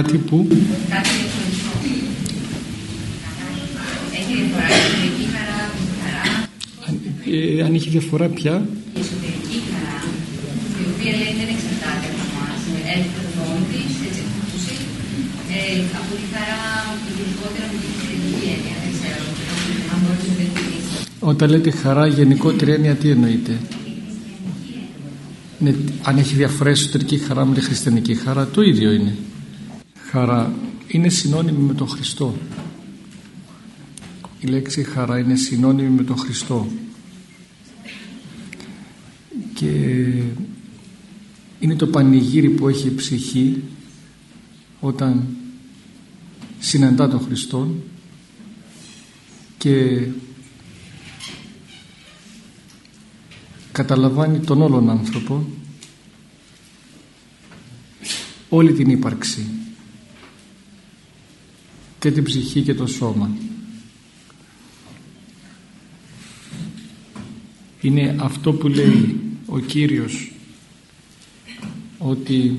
Κάτι που... Κάτι Έχει διαφορά η εσωτερική χαρά από τη χαρά. Αν, ε, αν έχει διαφορά πια. Η εσωτερική χαρά, η οποία λέει δεν εξαρτάται από εμάς, έρχεται από μόνη της, έτσι ακούσει, ε, από τη χαρά γενικότερα με την εξωτερική έννοια. Δεν ξέρω αν μπορείς να το Όταν λέτε χαρά γενικότερη έννοια τι εννοείτε. Ναι, αν έχει διαφορά εσωτερική χαρά με τη χριστιανική χαρά το ίδιο είναι χαρά είναι συνώνυμη με τον Χριστό. Η λέξη χαρά είναι συνώνυμη με τον Χριστό. Και είναι το πανηγύρι που έχει η ψυχή όταν συναντά τον Χριστό και καταλαμβάνει τον όλον άνθρωπο όλη την ύπαρξη και την ψυχή και το σώμα. Είναι αυτό που λέει ο Κύριος ότι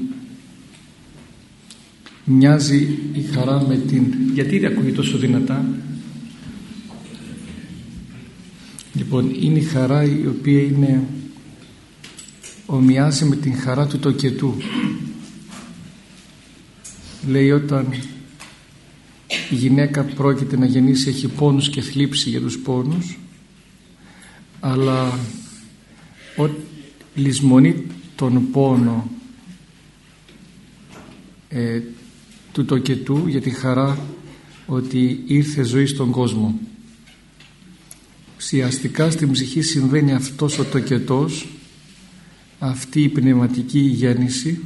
μοιάζει η χαρά με την... Γιατί δεν ακούει τόσο δυνατά; Λοιπόν, είναι η χαρά η οποία είναι ομοιάζει με την χαρά του τοκετού. Λέει όταν η γυναίκα πρόκειται να γεννήσει έχει πόνους και θλίψη για τους πόνους αλλά ο, λησμονεί τον πόνο ε, του τοκετού για τη χαρά ότι ήρθε ζωή στον κόσμο. Ουσιαστικά στην ψυχή συμβαίνει αυτός ο τοκετός αυτή η πνευματική γέννηση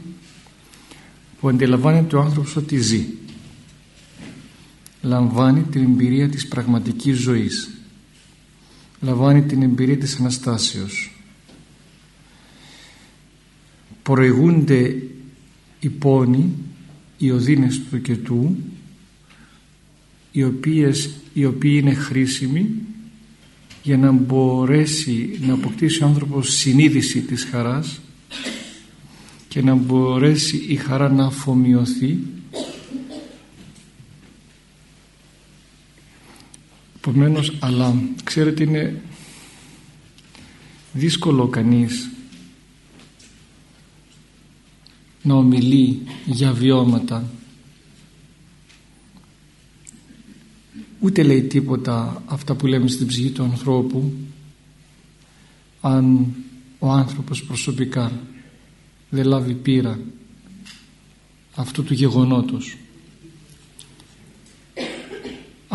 που αντιλαμβάνεται ο άνθρωπος ότι ζει λαμβάνει την εμπειρία της πραγματικής ζωής. Λαμβάνει την εμπειρία της Αναστάσεως. Προηγούνται οι πόνοι οι οδύνες του και του οι, οποίες, οι οποίοι είναι χρήσιμοι για να μπορέσει να αποκτήσει ο άνθρωπος συνείδηση της χαράς και να μπορέσει η χαρά να αφομοιωθεί Επομένως, αλλά ξέρετε είναι δύσκολο κανείς να ομιλεί για βιώματα. Ούτε λέει τίποτα αυτά που λέμε στην ψυχή του ανθρώπου αν ο άνθρωπος προσωπικά δεν λάβει πείρα αυτού του γεγονότος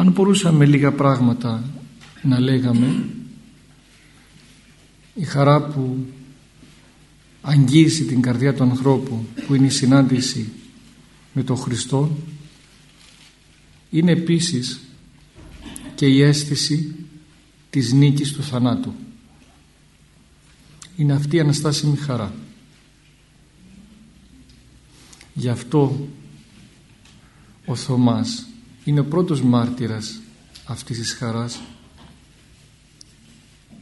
αν μπορούσαμε λίγα πράγματα να λέγαμε η χαρά που αγγίζει την καρδιά του ανθρώπου που είναι η συνάντηση με τον Χριστό είναι επίσης και η αίσθηση της νίκης του θανάτου. Είναι αυτή η αναστάσιμη χαρά. Γι' αυτό ο Θωμάς είναι ο πρώτος μάρτυρας αυτής της χαράς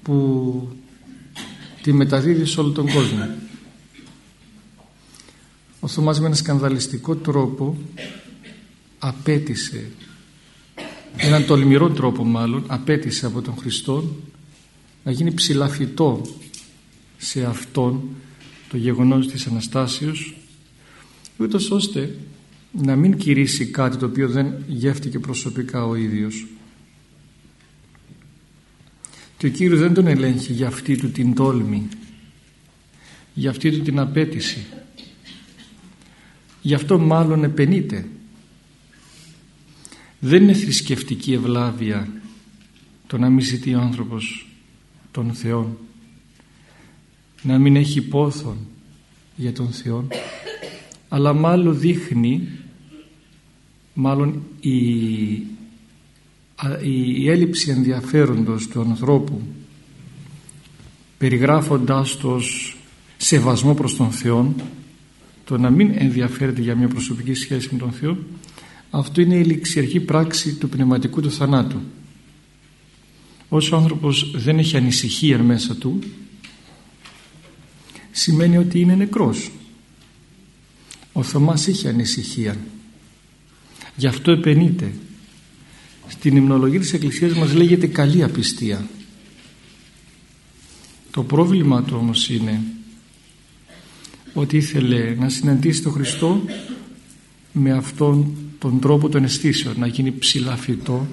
που τη μεταδίδει σε όλο τον κόσμο. Ο Θωμάς με ένα σκανδαλιστικό τρόπο απέτησε έναν τολμηρό τρόπο μάλλον απέτησε από τον Χριστό να γίνει ψηλαφιτό σε αυτόν το γεγονός της Αναστάσεως ούτως ώστε να μην κηρύσει κάτι το οποίο δεν γεύτηκε προσωπικά ο ίδιος. Και ο Κύριος δεν τον ελέγχει για αυτή του την τόλμη για αυτή του την απέτηση. Γι' αυτό μάλλον επενείται. Δεν είναι θρησκευτική ευλάβεια το να μην ζητεί ο άνθρωπος τον Θεό να μην έχει πόθον για τον Θεό αλλά μάλλον δείχνει μάλλον η, η έλλειψη ενδιαφέροντος του ανθρώπου περιγράφοντάς το σεβασμό προς τον Θεό το να μην ενδιαφέρεται για μια προσωπική σχέση με τον Θεό αυτό είναι η ληξιαρχή πράξη του πνευματικού του θανάτου. Όσο ο άνθρωπος δεν έχει ανησυχία μέσα του σημαίνει ότι είναι νεκρός. Ο Θωμάς είχε ανησυχία γι' αυτό επενείται στην υμνολογία της Εκκλησίας μας λέγεται καλή απιστία. Το πρόβλημα του όμως είναι ότι ήθελε να συναντήσει τον Χριστό με αυτόν τον τρόπο των αισθήσεων να γίνει ψηλά φυτό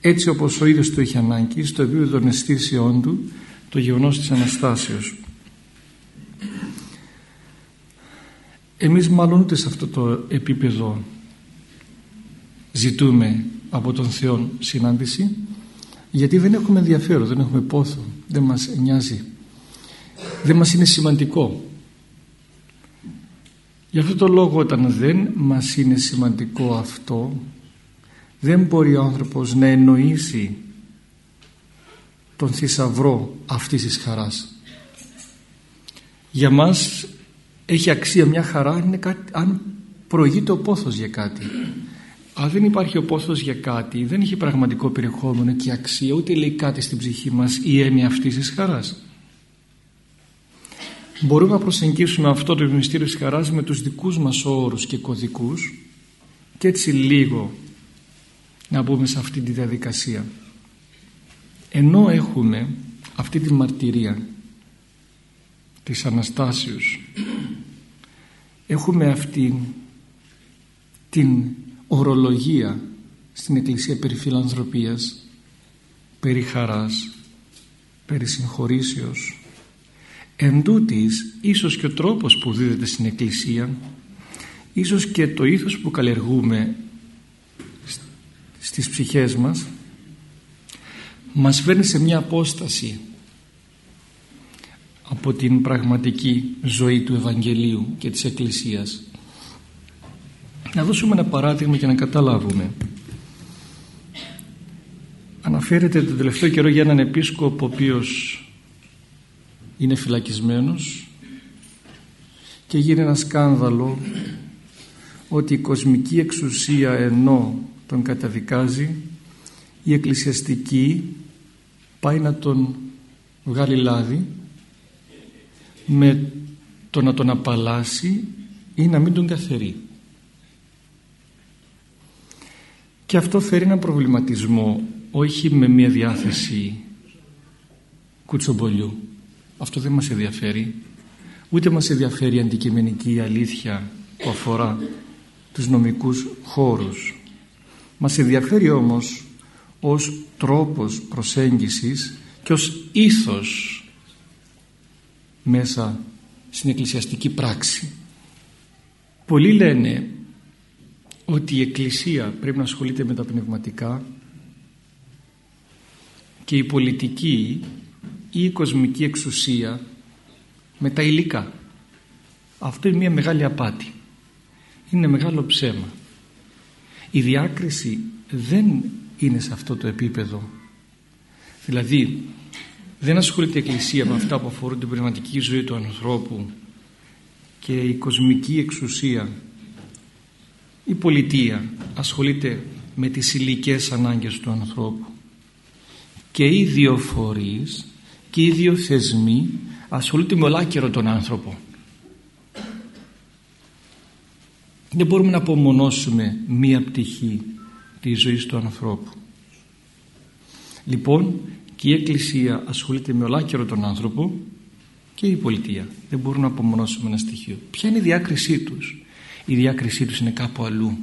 έτσι όπως ο ίδιος το είχε ανάγκη στο επίπεδο των αισθήσεών του το γεγονός της Αναστάσεως. Εμείς μάλλον ούτε σε αυτό το επίπεδο ζητούμε από τον Θεό συνάντηση γιατί δεν έχουμε ενδιαφέρον, δεν έχουμε πόθο δεν μας νοιάζει δεν μας είναι σημαντικό Γι' αυτό το λόγο όταν δεν μας είναι σημαντικό αυτό δεν μπορεί ο άνθρωπος να εννοήσει τον θησαυρό αυτής της χαράς. Για μας έχει αξία μια χαρά αν, είναι κάτι, αν προηγείται ο πόθος για κάτι. Αν δεν υπάρχει ο πόθος για κάτι. Δεν έχει πραγματικό περιεχόμενο και αξία. Ούτε λέει κάτι στην ψυχή μας η έννοια αυτής της χαράς. Μπορούμε να προσεγγίσουμε αυτό το μυστήριο της χαράς με τους δικούς μας όρους και κωδικούς και έτσι λίγο να μπούμε σε αυτή τη διαδικασία. Ενώ έχουμε αυτή τη μαρτυρία της Αναστάσεως έχουμε αυτή την ορολογία στην Εκκλησία περί φιλανθρωπίας περί χαράς περί συγχωρήσεως. Εν τούτης, ίσως και ο τρόπος που δίδεται στην Εκκλησία ίσως και το ήθος που καλλιεργούμε στις ψυχές μας μας φέρνει σε μια απόσταση από την πραγματική ζωή του Ευαγγελίου και της Εκκλησίας να δώσουμε ένα παράδειγμα και να καταλάβουμε αναφέρεται το τελευταίο καιρό για έναν επίσκοπο ο οποίος είναι φυλακισμένος και γίνει ένα σκάνδαλο ότι η κοσμική εξουσία ενώ τον καταδικάζει η εκκλησιαστική πάει να τον βγάλει λάδι με το να τον απαλλάσει ή να μην τον καθερεί. Και αυτό φέρει ένα προβληματισμό όχι με μια διάθεση κουτσομπολιού. Αυτό δεν μας ενδιαφέρει. Ούτε μας ενδιαφέρει η αντικειμενική αλήθεια που αφορά τους νομικούς χώρους. Μας ενδιαφέρει όμως ως τρόπος προσέγγισης και ως ήθος μέσα στην εκκλησιαστική πράξη. Πολλοί λένε ότι η εκκλησία πρέπει να ασχολείται με τα πνευματικά και η πολιτική ή η κοσμική εξουσία με τα υλικά. Αυτό είναι μια μεγάλη απάτη. Είναι μεγάλο ψέμα. Η διάκριση δεν είναι σε αυτό το επίπεδο. Δηλαδή δεν ασχολείται η Εκκλησία με αυτά που αφορούν την πνευματική ζωή του ανθρώπου και η κοσμική εξουσία η πολιτεία ασχολείται με τις υλικές ανάγκες του ανθρώπου και οι δύο φορείς και οι δύο θεσμοί ασχολούνται με ολάκερο τον άνθρωπο. Δεν μπορούμε να απομονώσουμε μία πτυχή της ζωής του ανθρώπου. Λοιπόν και η Εκκλησία ασχολείται με ολάκερο τον άνθρωπο και η πολιτεία. Δεν μπορούμε να απομονώσουμε ένα στοιχείο. Ποια είναι η διάκρισή τους; Η διάκρισή τους είναι κάπου αλλού.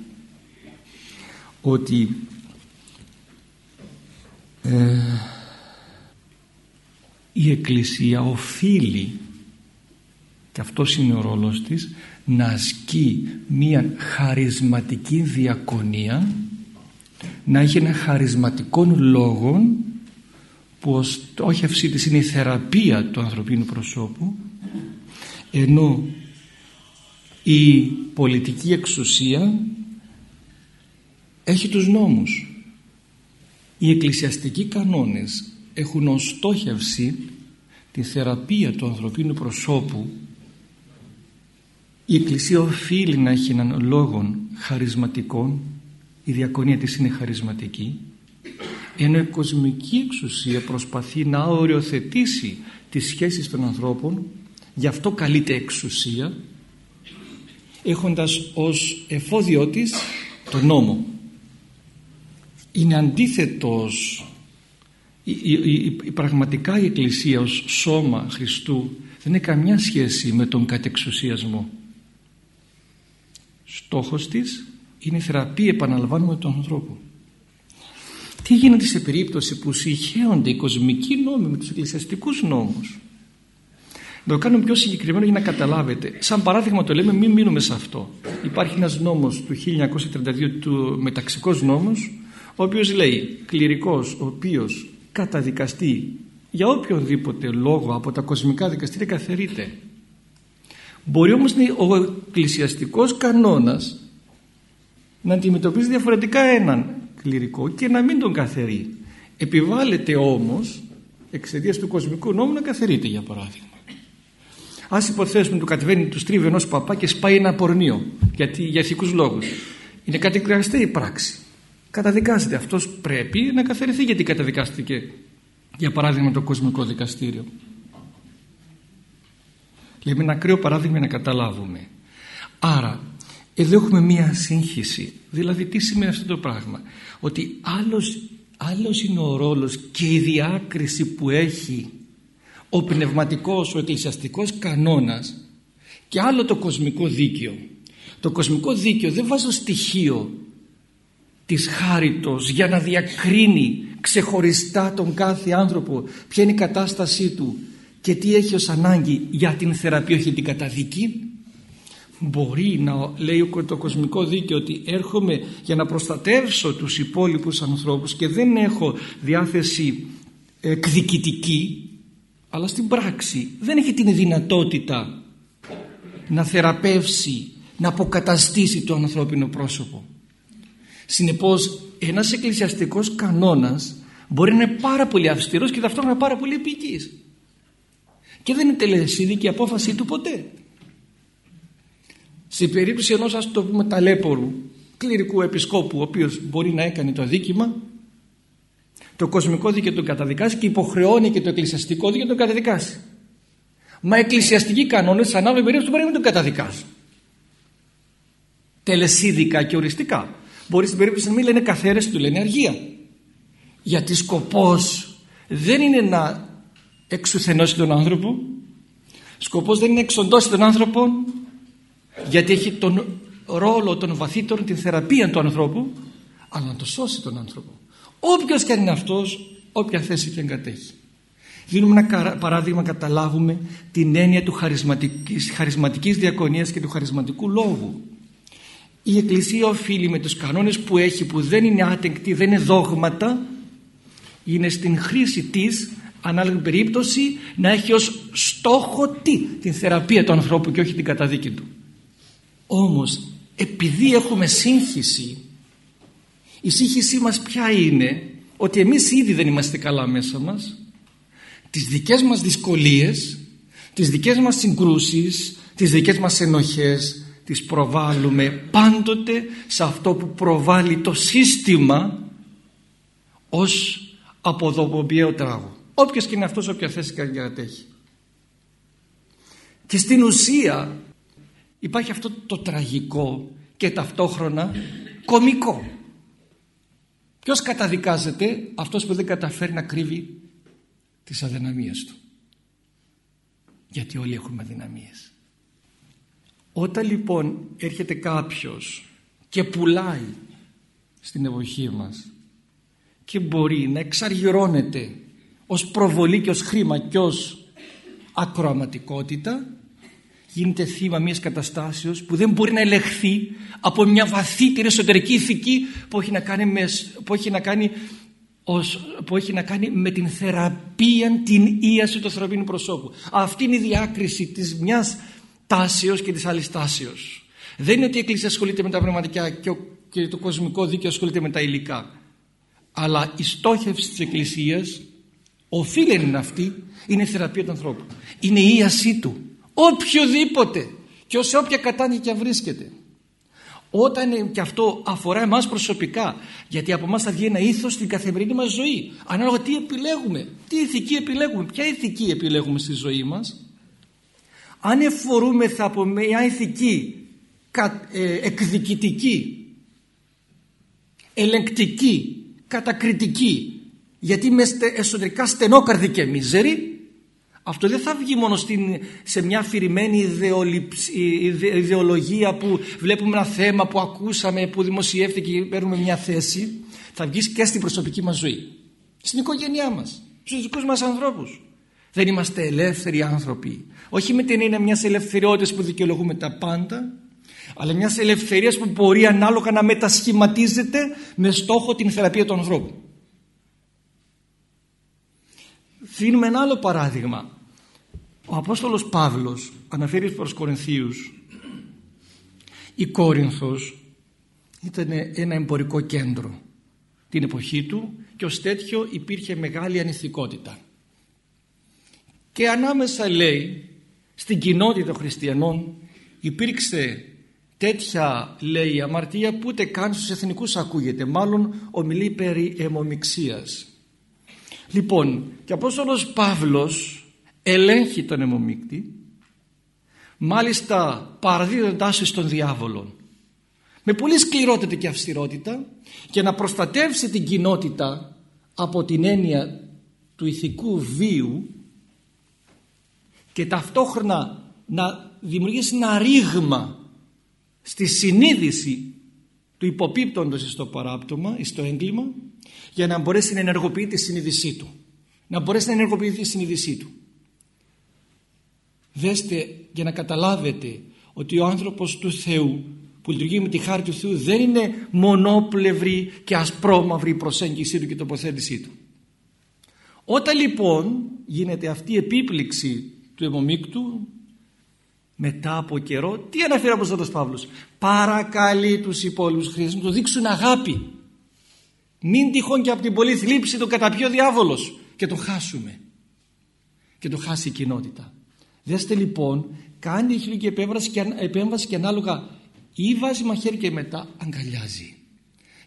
Ότι ε, η Εκκλησία οφείλει και αυτός είναι ο ρόλος της να ασκεί μία χαρισματική διακονία να έχει ένα χαρισματικό λόγο που ο στόχευσή της είναι η θεραπεία του ανθρωπίνου προσώπου ενώ η πολιτική εξουσία έχει τους νόμους. Οι εκκλησιαστικοί κανόνες έχουν ως στόχευση τη θεραπεία του ανθρωπίνου προσώπου. Η Εκκλησία οφείλει να έχει έναν λόγο χαρισματικό η διακονία της είναι χαρισματική. Ενώ η κοσμική εξουσία προσπαθεί να οριοθετήσει τις σχέσεις των ανθρώπων γι' αυτό καλείται εξουσία έχοντας ως εφόδιό της το νόμο. Είναι αντίθετος η, η, η, πραγματικά η Εκκλησία ως σώμα Χριστού δεν έχει καμιά σχέση με τον κατεξουσιασμό. Στόχος της είναι η θεραπεία επαναλαμβάνουμε τον ανθρώπου. Τι γίνεται σε περίπτωση που συγχέονται οι κοσμικοί νόμοι με τους εκκλησιαστικούς νόμους; Να το κάνουμε πιο συγκεκριμένο για να καταλάβετε. Σαν παράδειγμα το λέμε, μην μείνουμε σε αυτό. Υπάρχει ένας νόμος του 1932, του μεταξικός νόμος, ο οποίος λέει κληρικός ο οποίος καταδικαστεί για οποιονδήποτε λόγο από τα κοσμικά δικαστήρια καθερείται. Μπορεί όμως ο εκκλησιαστικός κανόνας να αντιμετωπίζει διαφορετικά έναν κληρικό και να μην τον καθερεί. Επιβάλλεται όμως εξαιτίας του κοσμικού νόμου να καθερείται για παράδειγμα. Ας υποθέσουμε του κατεβαίνει τους στρίβει ενός παπά και σπάει ένα πορνείο γιατί, για ηθικούς λόγους. Είναι κατηγοραστή η πράξη. Καταδικάζεται. Αυτός πρέπει να καθαριθεί γιατί καταδικάστηκε για παράδειγμα το κοσμικό δικαστήριο. Λέμε ένα ακραίο παράδειγμα να καταλάβουμε. Άρα εδώ έχουμε μία σύγχυση. Δηλαδή τι σημαίνει αυτό το πράγμα; Ότι άλλος, άλλος είναι ο ρόλος και η διάκριση που έχει ο πνευματικός, ο εκκλησιαστικός κανόνας και άλλο το κοσμικό δίκαιο. Το κοσμικό δίκαιο δεν βάζει στοιχείο της χάριτος για να διακρίνει ξεχωριστά τον κάθε άνθρωπο ποια είναι η κατάστασή του και τι έχει ως ανάγκη για την θεραπεία όχι την καταδίκη μπορεί να λέει το κοσμικό δίκαιο ότι έρχομαι για να προστατεύσω τους υπόλοιπους ανθρώπους και δεν έχω διάθεση εκδικητική αλλά στην πράξη δεν έχει την δυνατότητα να θεραπεύσει, να αποκαταστήσει το ανθρώπινο πρόσωπο. Συνεπώς ένας εκκλησιαστικός κανόνας μπορεί να είναι πάρα πολύ αυστηρός και ταυτόχρονα πάρα πολύ επικής. Και δεν είναι τελεσίδικη η απόφαση του ποτέ. Σε περίπτωση ενός ας το πούμε ταλέπορου κληρικού επισκόπου ο οποίος μπορεί να έκανε το αδίκημα το κοσμικό δίκαιο τον καταδικάσει και υποχρεώνει και το εκκλησιαστικό δίκαιο τον καταδικάσει. Μα εκκλησιαστικοί κανόνες σε ανάλογη περίπτωση μπορεί να μην τον καταδικάσουν. Τελεσίδικα και οριστικά. Μπορεί στην περίπτωση να μην λένε καθαίρεση, του λένε αργία. Γιατί σκοπός δεν είναι να εξουθενώσει τον άνθρωπο. Σκοπός δεν είναι να εξοντώσει τον άνθρωπο γιατί έχει τον ρόλο των βαθύτερων την θεραπεία του ανθρώπου αλλά να το σώσει τον άνθρωπο όποιος και αν είναι αυτός όποια θέση και εγκατέχει Γίνουμε ένα παράδειγμα καταλάβουμε την έννοια του χαρισματικής, χαρισματικής διακονίας και του χαρισματικού λόγου. Η Εκκλησία οφείλει με τους κανόνες που έχει που δεν είναι άτεκτοι, δεν είναι δόγματα είναι στην χρήση της ανάλογη περίπτωση να έχει ως στόχο τι, την θεραπεία του ανθρώπου και όχι την καταδίκη του. Όμως επειδή έχουμε σύγχυση η σύγχυσή μας ποια είναι ότι εμείς ήδη δεν είμαστε καλά μέσα μας. Τις δικές μας δυσκολίες τις δικές μας συγκρούσεις τις δικές μας ενοχές τις προβάλλουμε πάντοτε σε αυτό που προβάλλει το σύστημα ως αποδοπομπιαίο τράγο. Όποιος και είναι αυτός όποια θέση κατέχει και στην ουσία υπάρχει αυτό το τραγικό και ταυτόχρονα κομικό Ποιος καταδικάζεται; Αυτός που δεν καταφέρει να κρύβει τις αδυναμίες του. Γιατί όλοι έχουμε αδυναμίες. Όταν λοιπόν έρχεται κάποιος και πουλάει στην εποχή μας και μπορεί να εξαργυρώνεται ως προβολή και ως χρήμα και ως ακροαματικότητα γίνεται θύμα μιας καταστάσεως που δεν μπορεί να ελεγχθεί από μια βαθύτερη εσωτερική ηθική που έχει να κάνει μες, που έχει να κάνει που έχει να κάνει με την θεραπεία, την ίαση του ανθρωπίνου προσώπου. Αυτή είναι η διάκριση της μιας τάσεως και της άλλης τάσεως. Δεν είναι ότι η Εκκλησία ασχολείται με τα πνευματικά και, το κοσμικό δίκαιο ασχολείται με τα υλικά. Αλλά η στόχευση της Εκκλησίας οφείλει είναι αυτή, είναι η θεραπεία του ανθρώπου. Είναι η ίασή του. Οποιοδήποτε. Και σε όποια κατάνοια βρίσκεται. Όταν και αυτό αφορά εμάς προσωπικά γιατί από εμάς θα βγει ένα ήθος στην καθημερινή μας ζωή. Ανάλογα τι επιλέγουμε. Τι ηθική επιλέγουμε. Ποια ηθική επιλέγουμε στη ζωή μας. Αν εφορούμεθα από μια ηθική ε, εκδικητική ελεγκτική κατακριτική γιατί είμαστε εσωτερικά στενόκαρδοι και μίζεροι αυτό δεν θα βγει μόνο στην, σε μια αφηρημένη ιδεολογία που βλέπουμε ένα θέμα που ακούσαμε, που δημοσιεύτηκε και παίρνουμε μια θέση. Θα βγει και στην προσωπική μας ζωή. Στην οικογένειά μας, στους δικούς μας ανθρώπους. Δεν είμαστε ελεύθεροι άνθρωποι. Όχι με την έννοια μιας ελευθεριότητας που δικαιολογούμε τα πάντα, αλλά μιας ελευθερίας που μπορεί ανάλογα να μετασχηματίζεται με στόχο την θεραπεία των ανθρώπων. Δίνουμε ένα άλλο παράδειγμα ο Απόστολος Παύλος αναφέρει προς Κορινθίους η Κόρινθος ήταν ένα εμπορικό κέντρο την εποχή του και ως τέτοιο υπήρχε μεγάλη ανηθικότητα. Και ανάμεσα λέει στην κοινότητα των χριστιανών υπήρξε τέτοια λέει αμαρτία που ούτε καν στους εθνικούς ακούγεται μάλλον ομιλεί περί αιμομιξίας. Λοιπόν και ο Απόστολος Παύλος ελέγχει τον αιμομίκτη μάλιστα παραδίδοντάς στον διάβολο με πολύ σκληρότητα και αυστηρότητα και να προστατεύσει την κοινότητα από την έννοια του ηθικού βίου και ταυτόχρονα να δημιουργήσει ένα ρήγμα στη συνείδηση του υποπίπτοντος στο παράπτωμα, στο έγκλημα για να μπορέσει να ενεργοποιεί τη συνείδησή του. Να μπορέσει να ενεργοποιεί τη συνείδησή του. Δέστε για να καταλάβετε ότι ο άνθρωπος του Θεού που λειτουργεί με τη χάρη του Θεού δεν είναι μονόπλευρη και ασπρόμαυρη η προσέγγιση του και η τοποθέτησή του. Όταν λοιπόν γίνεται αυτή η επίπληξη του αιμομίκτου μετά από καιρό τι αναφέρει ο Αποστόλος Παύλος; Παρακαλεί τους υπόλοιπους χρήστες να του δείξουν αγάπη. Μην τυχόν και από την πολλή θλίψη το καταπιεί ο διάβολος και το χάσουμε. Και το χάσει η κοινότητα Δέστε λοιπόν, κάνει η χιλική επέμβαση και, επέμβαση και ανάλογα ή βάζει μαχαίρι και μετά αγκαλιάζει.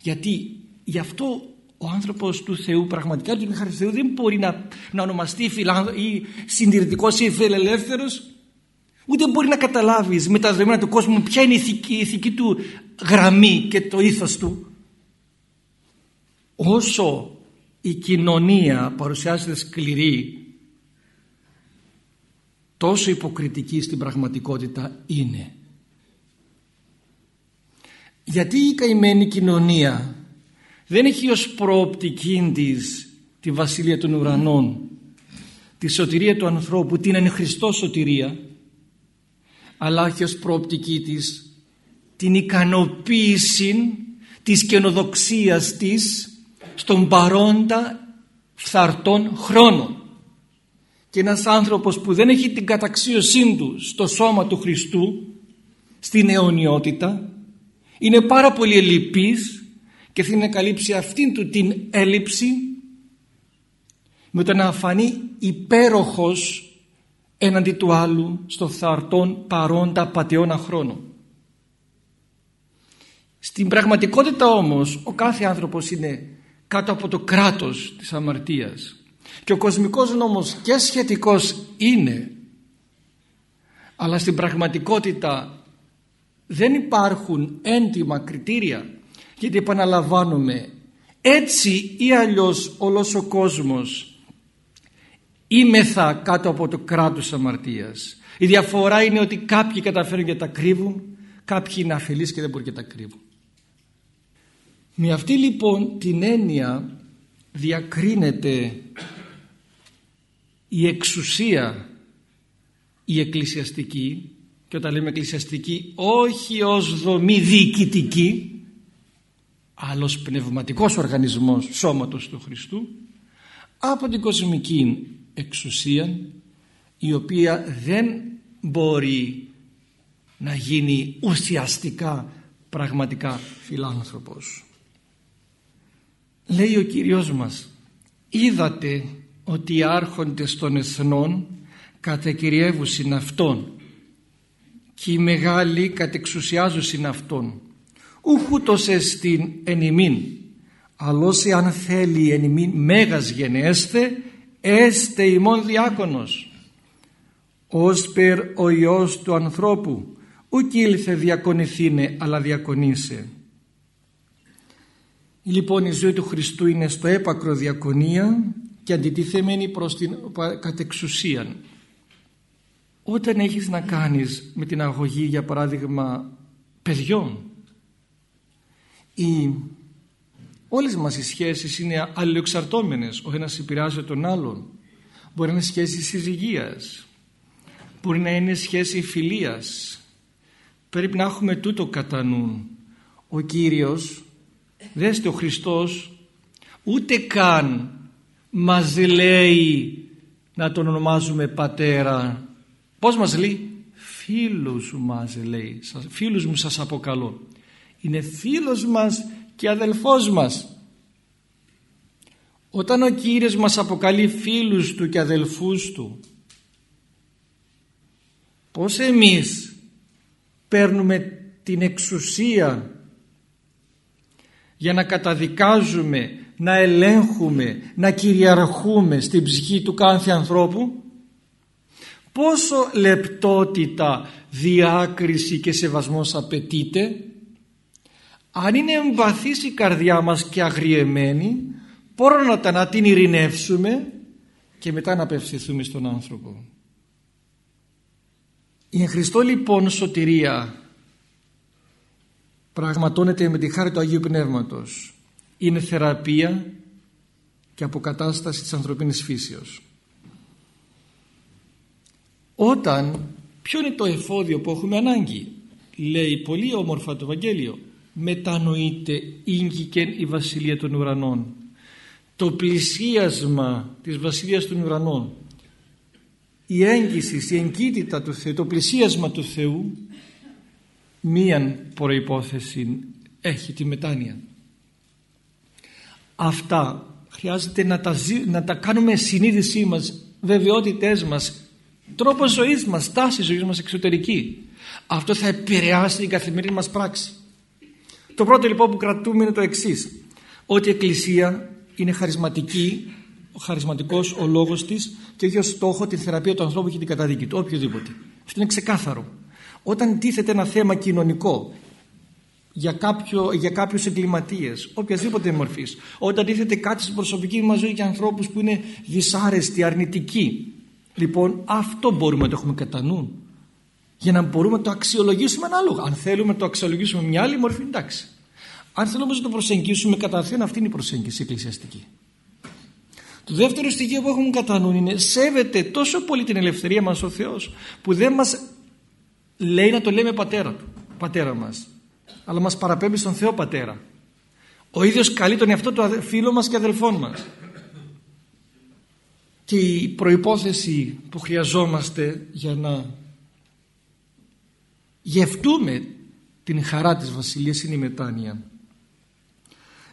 Γιατί γι' αυτό ο άνθρωπος του Θεού, πραγματικά του χάρη του Θεού, δεν μπορεί να, να ονομαστεί φιλάνθρω, ή συντηρητικός ή φιλελεύθερος, ούτε μπορεί να καταλάβεις με τα δεδομένα του κόσμου ποια είναι η ηθική, η ηθική του γραμμή και το ήθος του. Όσο η κοινωνία παρουσιάζεται σκληρή τόσο υποκριτική στην πραγματικότητα είναι. Γιατί η καημένη κοινωνία δεν έχει ως προοπτική της τη βασιλεία των ουρανών, τη σωτηρία του ανθρώπου, την εν Χριστώ σωτηρία, αλλά έχει ως προοπτική της την ικανοποίηση της καινοδοξίας της στον παρόντα φθαρτών χρόνων και ένας άνθρωπος που δεν έχει την καταξίωσή του στο σώμα του Χριστού στην αιωνιότητα είναι πάρα πολύ ελλειπής και θέλει να καλύψει αυτήν του την έλλειψη με το να φανεί υπέροχος έναντι του άλλου στο φθαρτόν παρόντα πατεώνα χρόνο. Στην πραγματικότητα όμως ο κάθε άνθρωπος είναι κάτω από το κράτος της αμαρτίας και ο κοσμικός νόμος και σχετικός είναι αλλά στην πραγματικότητα δεν υπάρχουν έντιμα κριτήρια γιατί επαναλαμβάνουμε έτσι ή αλλιώς όλος ο κόσμος είμεθα κάτω από το κράτος αμαρτίας. Η διαφορά είναι ότι κάποιοι καταφέρουν και τα κρύβουν κάποιοι είναι αφελείς και δεν μπορούν και τα κρύβουν. Με αυτή λοιπόν την έννοια διακρίνεται η εξουσία η εκκλησιαστική και όταν λέμε εκκλησιαστική όχι ως δομή διοικητική αλλά ως πνευματικός οργανισμός σώματος του Χριστού από την κοσμική εξουσία η οποία δεν μπορεί να γίνει ουσιαστικά πραγματικά φιλάνθρωπος. Λέει ο Κύριος μας είδατε ότι οι άρχοντες των εθνών κατακυριεύουσιν αυτόν και οι μεγάλοι κατεξουσιάζουσιν αυτόν. Ούχουτος εστιν εν ημίν. Αλλώς αν θέλει εν ημίν μέγας γενέστε έστε ημών διάκονος. Ως περ ο Υιός του ανθρώπου ουκ ήλθε διακονηθήνε αλλά διακονήσε λοιπόν η ζωή του Χριστού είναι στο έπακρο διακονία και αντιτιθεμένη προς την κατεξουσία όταν έχεις να κάνεις με την αγωγή για παράδειγμα παιδιών ή όλες μας οι σχέσεις είναι αλληλοεξαρτώμενες. Ο ένας επηρεάζει τον άλλον. Μπορεί να είναι σχέση συζυγίας. Μπορεί να είναι σχέση φιλίας. Πρέπει να έχουμε τούτο κατά νου. Ο Κύριος δέστε ο Χριστός ούτε καν μας λέει να τον ονομάζουμε πατέρα. Πως μας λέει; Φίλους μας λέει. Φίλους μου σας αποκαλώ. Είναι φίλος μας και αδελφός μας. Όταν ο Κύριος μας αποκαλεί φίλους του και αδελφούς του πως εμείς παίρνουμε την εξουσία για να καταδικάζουμε, να ελέγχουμε, να κυριαρχούμε στην ψυχή του κάθε ανθρώπου; Πόσο λεπτότητα, διάκριση και σεβασμός απαιτείται; Αν είναι εμβαθής η καρδιά μας και αγριεμένη πρώτα να την ειρηνεύσουμε και μετά να απευθυνθούμε στον άνθρωπο. Η εν Χριστώ λοιπόν σωτηρία πραγματώνεται με τη χάρη του Αγίου Πνεύματος. Είναι θεραπεία και αποκατάσταση της ανθρωπίνης φύσεως. Όταν, ποιο είναι το εφόδιο που έχουμε ανάγκη, λέει πολύ όμορφα το Ευαγγέλιο, μετανοείται ίγκυκεν η βασιλεία των ουρανών. Το πλησίασμα της βασιλείας των ουρανών, η έγκυση, η εγκύτητα του Θεού, το πλησίασμα του Θεού μίαν προϋπόθεση έχει τη μετάνοια. Αυτά χρειάζεται να τα, να τα κάνουμε συνείδησή μας, βεβαιότητές μας, τρόπος ζωής μας, τάσης ζωής μας εξωτερική. Αυτό θα επηρεάσει την καθημερινή μας πράξη. Το πρώτο λοιπόν που κρατούμε είναι το εξής. Ότι η Εκκλησία είναι χαρισματική, ο χαρισματικός ο λόγος της και έχει ως στόχο την θεραπεία του ανθρώπου και την καταδίκη του, οποιοδήποτε. Αυτό είναι ξεκάθαρο. Όταν τίθεται ένα θέμα κοινωνικό για, κάποιο, για κάποιους εγκληματίες, οποιασδήποτε μορφής, όταν τίθεται κάτι στην προσωπική μας ζωή για ανθρώπους που είναι δυσάρεστοι, αρνητικοί, λοιπόν αυτό μπορούμε να το έχουμε κατά νου για να μπορούμε να το αξιολογήσουμε ανάλογα. Αν θέλουμε να το αξιολογήσουμε μια άλλη μορφή, εντάξει. Αν θέλουμε να το προσεγγίσουμε κατά Θεόν, αυτή είναι η προσέγγιση εκκλησιαστική. Το δεύτερο στοιχείο που έχουμε κατά νου είναι σέβεται τόσο πολύ την ελευθερία μας ο Θεός που δεν μας λέει να το λέμε πατέρα του, πατέρα μας. Αλλά μας παραπέμπει στον Θεό πατέρα. Ο ίδιος καλεί τον εαυτό του φίλο μας και αδελφόν μας. Και η προϋπόθεση που χρειαζόμαστε για να γευτούμε την χαρά της Βασιλείας είναι η μετάνοια.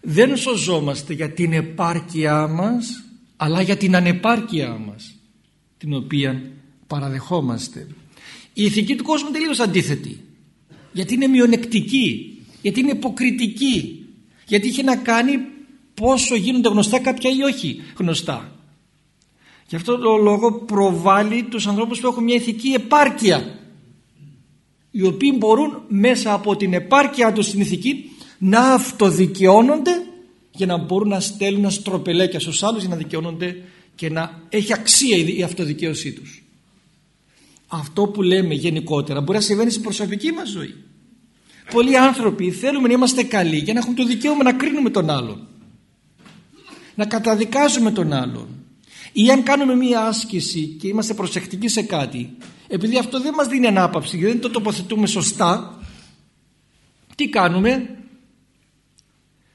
Δεν σωζόμαστε για την επάρκειά μας αλλά για την ανεπάρκειά μας την οποία παραδεχόμαστε. Η ηθική του κόσμου είναι τελείως αντίθετη γιατί είναι μειονεκτική, γιατί είναι υποκριτική, γιατί είχε να κάνει πόσο γίνονται γνωστά κάποια ή όχι γνωστά. Γι' αυτό το λόγο προβάλλει τους ανθρώπους που έχουν μια ηθική επάρκεια οι οποίοι μπορούν μέσα από την επάρκεια τους στην ηθική να αυτοδικαιώνονται για να μπορούν να στέλνουν στροπελέκια στους άλλους για να δικαιώνονται και να έχει αξία η αυτοδικαίωσή τους. Αυτό που λέμε γενικότερα μπορεί να συμβαίνει στην προσωπική μας ζωή. Πολλοί άνθρωποι θέλουμε να είμαστε καλοί για να έχουμε το δικαίωμα να κρίνουμε τον άλλον. Να καταδικάζουμε τον άλλον. Ή αν κάνουμε μία άσκηση και είμαστε προσεκτικοί σε κάτι επειδή αυτό δεν μας δίνει ανάπαυση γιατί δεν το τοποθετούμε σωστά τι κάνουμε;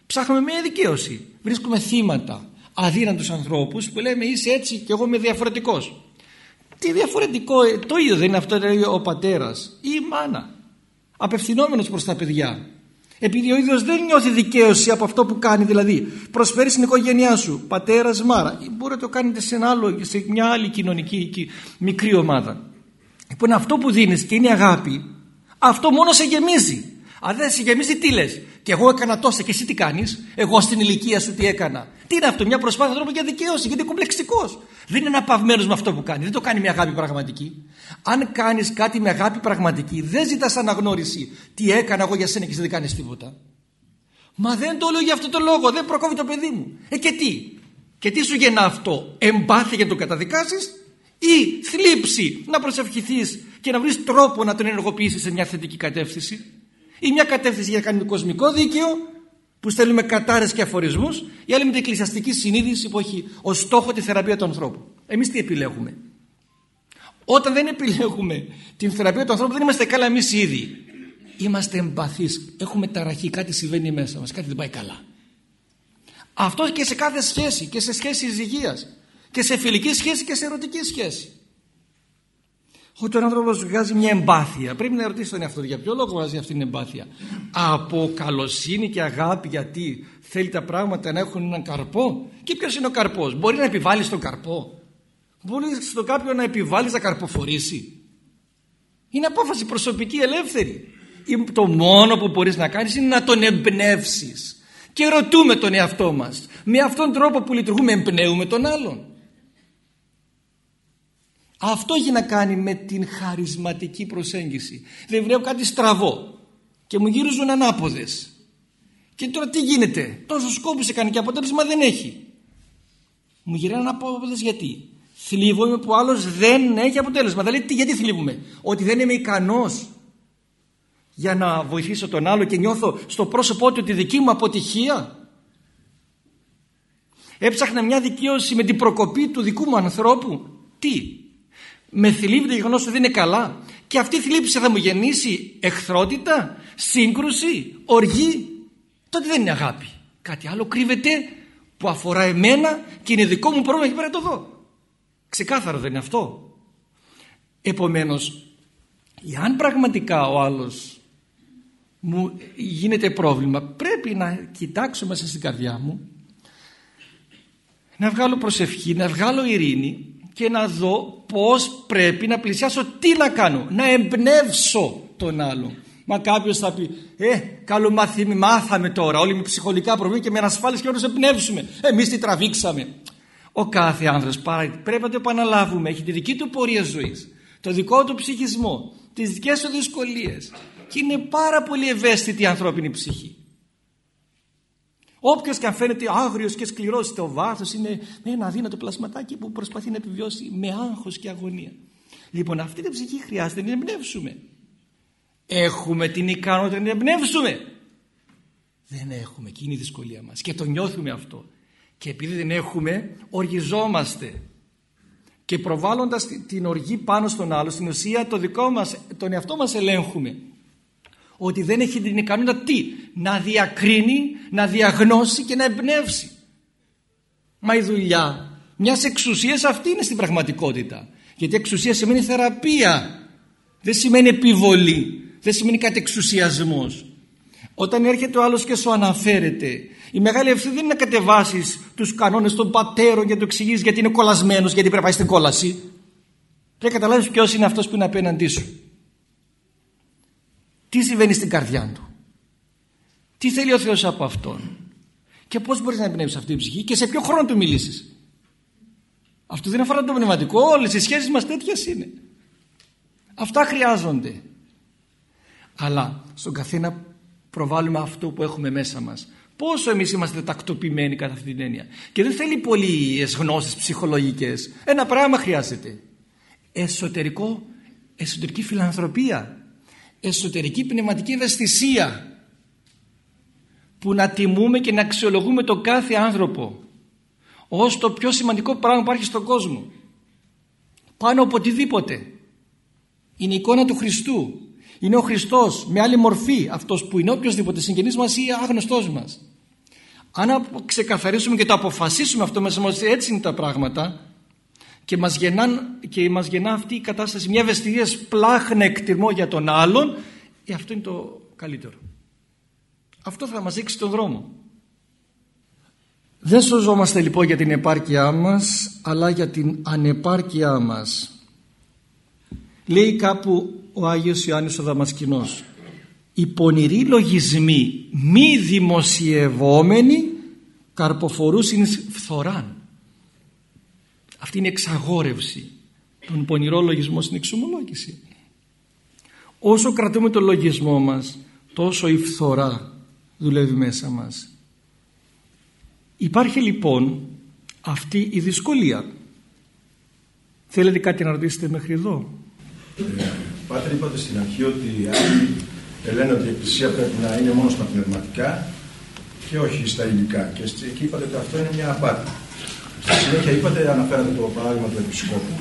Ψάχνουμε μια δικαίωση βρίσκουμε θύματα αδύνατους ανθρώπους που λέμε είσαι έτσι και εγώ είμαι διαφορετικός τι διαφορετικό ε, το ίδιο δεν είναι αυτό λέει ο πατέρας ή η μάνα. Απευθυνόμενος προς τα παιδιά. Επειδή ο ίδιος δεν νιώθει δικαίωση από αυτό που κάνει δηλαδή προσφέρει στην οικογένειά σου πατέρας μάρα μπορεί να το κάνετε σε, ένα άλλο, σε μια άλλη κοινωνική μικρή ομάδα. Λοιπόν αυτό που δίνεις και είναι αγάπη αυτό μόνο σε γεμίζει. Αν δεν σε γεμίζει τι λες; Και εγώ έκανα τόσα και εσύ τι κάνεις; Εγώ στην ηλικία σου τι έκανα; Τι είναι αυτό μια προσπάθεια τρόπο για δικαίωση γιατί είναι κομπλεξικός. Δεν είναι αναπαυμένος με αυτό που κάνει δεν το κάνει με αγάπη πραγματική. Αν κάνεις κάτι με αγάπη πραγματική δεν ζητάς αναγνώριση. Τι έκανα εγώ για σένα και εσύ δεν κάνεις τίποτα. Μα δεν το λέω για αυτό το λόγο δεν προκόβει το παιδί μου. Ε και τι; Και τι σου γεννά αυτό εμπάθεια για να το καταδικάσεις ή θλίψη να προσευχηθείς και να βρεις τρόπο να τον ενεργοποιήσεις σε μια θετική κατεύθυνση; Ή μια κατεύθυνση για να κάνουμε κοσμικό δίκαιο που στέλνουμε κατάρες και αφορισμούς ή άλλη με την εκκλησιαστική συνείδηση που έχει ως στόχο τη θεραπεία του ανθρώπου. Εμείς τι επιλέγουμε; Όταν δεν επιλέγουμε την θεραπεία του ανθρώπου δεν είμαστε καλά εμείς ήδη. Είμαστε εμπαθείς. Έχουμε ταραχή. Κάτι συμβαίνει μέσα μας. Κάτι δεν πάει καλά. Αυτό και σε κάθε σχέση. Και σε σχέση υγείας. Και σε φιλική σχέση και σε ερωτική σχέση. Όταν ο άνθρωπος βγάζει μια εμπάθεια, πρέπει να ρωτήσει τον εαυτό του για ποιο λόγο βγάζει αυτή την εμπάθεια. Από καλοσύνη και αγάπη, γιατί θέλει τα πράγματα να έχουν έναν καρπό. Και ποιος είναι ο καρπός, Μπορεί να επιβάλλει τον καρπό. Μπορεί στον κάποιον να επιβάλλει να καρποφορήσει. Είναι απόφαση προσωπική ελεύθερη. Το μόνο που μπορείς να κάνεις είναι να τον εμπνεύσεις. Και ρωτούμε τον εαυτό μας. Με αυτόν τον τρόπο που λειτουργούμε εμπνέουμε τον άλλον. Αυτό έχει να κάνει με την χαρισματική προσέγγιση. Δεν βλέπω κάτι στραβό και μου γύρίζουν ανάποδες. Και τώρα τι γίνεται; Τόσο σκόπους έκανε και αποτέλεσμα δεν έχει. Μου γυρνάνε ανάποδες γιατί; Θλίβομαι που άλλος δεν έχει αποτέλεσμα. Δηλαδή γιατί θλίβομαι; Ότι δεν είμαι ικανός για να βοηθήσω τον άλλο και νιώθω στο πρόσωπό του τη δική μου αποτυχία; Έψαχνα μια δικαίωση με την προκοπή του δικού μου ανθρώπου. Τι, με θλίβει το γεγονός ότι δεν είναι καλά. Και αυτή η θλίψη θα μου γεννήσει εχθρότητα, σύγκρουση, οργή. Τότε δεν είναι αγάπη. Κάτι άλλο κρύβεται που αφορά εμένα και είναι δικό μου πρόβλημα και πρέπει να το δω. Ξεκάθαρο δεν είναι αυτό. Επομένως εάν πραγματικά ο άλλος μου γίνεται πρόβλημα πρέπει να κοιτάξω μέσα στην καρδιά μου να βγάλω προσευχή, να βγάλω ειρήνη και να δω πώς πρέπει να πλησιάσω, τι να κάνω, να εμπνεύσω τον άλλο. Μα κάποιος θα πει, ε, καλό μάθημη, μάθαμε τώρα όλοι με ψυχολογικά προβλήματα και με ανασφάλειες και όλους εμπνεύσουμε. Εμείς τι τραβήξαμε. Ο κάθε άνθρωπος πρέπει να το επαναλάβουμε, έχει τη δική του πορεία ζωής, το δικό του ψυχισμό, τις δικές του δυσκολίες και είναι πάρα πολύ ευαίσθητη η ανθρώπινη ψυχή. Όποιος και αν φαίνεται άγριος και σκληρός στο βάθος είναι ένα αδύνατο πλασματάκι που προσπαθεί να επιβιώσει με άγχος και αγωνία. Λοιπόν αυτή την ψυχή χρειάζεται να την εμπνεύσουμε. Έχουμε την ικανότητα να την εμπνεύσουμε. Δεν έχουμε και είναι η δυσκολία μας και το νιώθουμε αυτό. Και επειδή δεν έχουμε οργιζόμαστε και προβάλλοντας την οργή πάνω στον άλλο στην ουσία το δικό μας, τον εαυτό μας ελέγχουμε ότι δεν έχει την ικανότητα τι; Να διακρίνει, να διαγνώσει και να εμπνεύσει. Μα η δουλειά μιας εξουσίας αυτή είναι στην πραγματικότητα. Γιατί εξουσία σημαίνει θεραπεία. Δεν σημαίνει επιβολή. Δεν σημαίνει κατεξουσιασμός. Όταν έρχεται ο άλλος και σου αναφέρεται η μεγάλη ευθύνη δεν είναι να κατεβάσεις τους κανόνες των πατέρων και να του εξηγείς γιατί είναι κολλασμένος γιατί πρέπει να πάει στην κόλαση. Πρέπει να καταλάβεις ποιος είναι αυτός που είναι απέναντί σου τι συμβαίνει στην καρδιά του; Τι θέλει ο Θεός από Αυτόν; Και πώς μπορείς να εμπνεύσεις αυτή την ψυχή και σε ποιο χρόνο του μιλήσεις; Αυτό δεν αφορά το πνευματικό. Όλες οι σχέσεις μας τέτοιες είναι. Αυτά χρειάζονται. Αλλά στον καθένα προβάλλουμε αυτό που έχουμε μέσα μας. Πόσο εμείς είμαστε τακτοποιημένοι κατά αυτή την έννοια; Και δεν θέλει πολλοί γνώσεις ψυχολογικές. Ένα πράγμα χρειάζεται. Εσωτερικό, εσωτερική φιλανθρωπία εσωτερική πνευματική ευαισθησία που να τιμούμε και να αξιολογούμε τον κάθε άνθρωπο ως το πιο σημαντικό πράγμα που υπάρχει στον κόσμο. Πάνω από οτιδήποτε. Είναι η εικόνα του Χριστού. Είναι ο Χριστός με άλλη μορφή αυτός που είναι οποιοδήποτε συγγενής μας ή άγνωστός μας. Αν ξεκαθαρίσουμε και το αποφασίσουμε αυτό μέσα μας έτσι είναι τα πράγματα και μας, γεννάν, και μας γεννά αυτή η κατάσταση. Μια ευαισθητία πλάχνε εκτιμό για τον άλλον ε, αυτό είναι το καλύτερο. Αυτό θα μας δείξει τον δρόμο. Δεν σωζόμαστε λοιπόν για την επάρκειά μας αλλά για την ανεπάρκειά μας. Λέει κάπου ο Άγιος Ιωάννης ο Δαμασκηνός οι πονηροί λογισμοί μη δημοσιευόμενοι καρποφορούσιν φθοράν αυτή είναι εξαγόρευση τον πονηρό λογισμό στην εξομολόγηση. Όσο κρατούμε το λογισμό μας τόσο η φθορά δουλεύει μέσα μας. Υπάρχει λοιπόν αυτή η δυσκολία. Θέλετε κάτι να ρωτήσετε μέχρι εδώ; Ε, Πάτερ είπατε στην αρχή ότι άλλοι λένε ότι η Εκκλησία πρέπει να είναι μόνο στα πνευματικά και όχι στα υλικά. Και εκεί είπατε ότι αυτό είναι μια απάτη Στη συνέχεια είπατε, αναφέρατε το παράδειγμα του Επισκόπου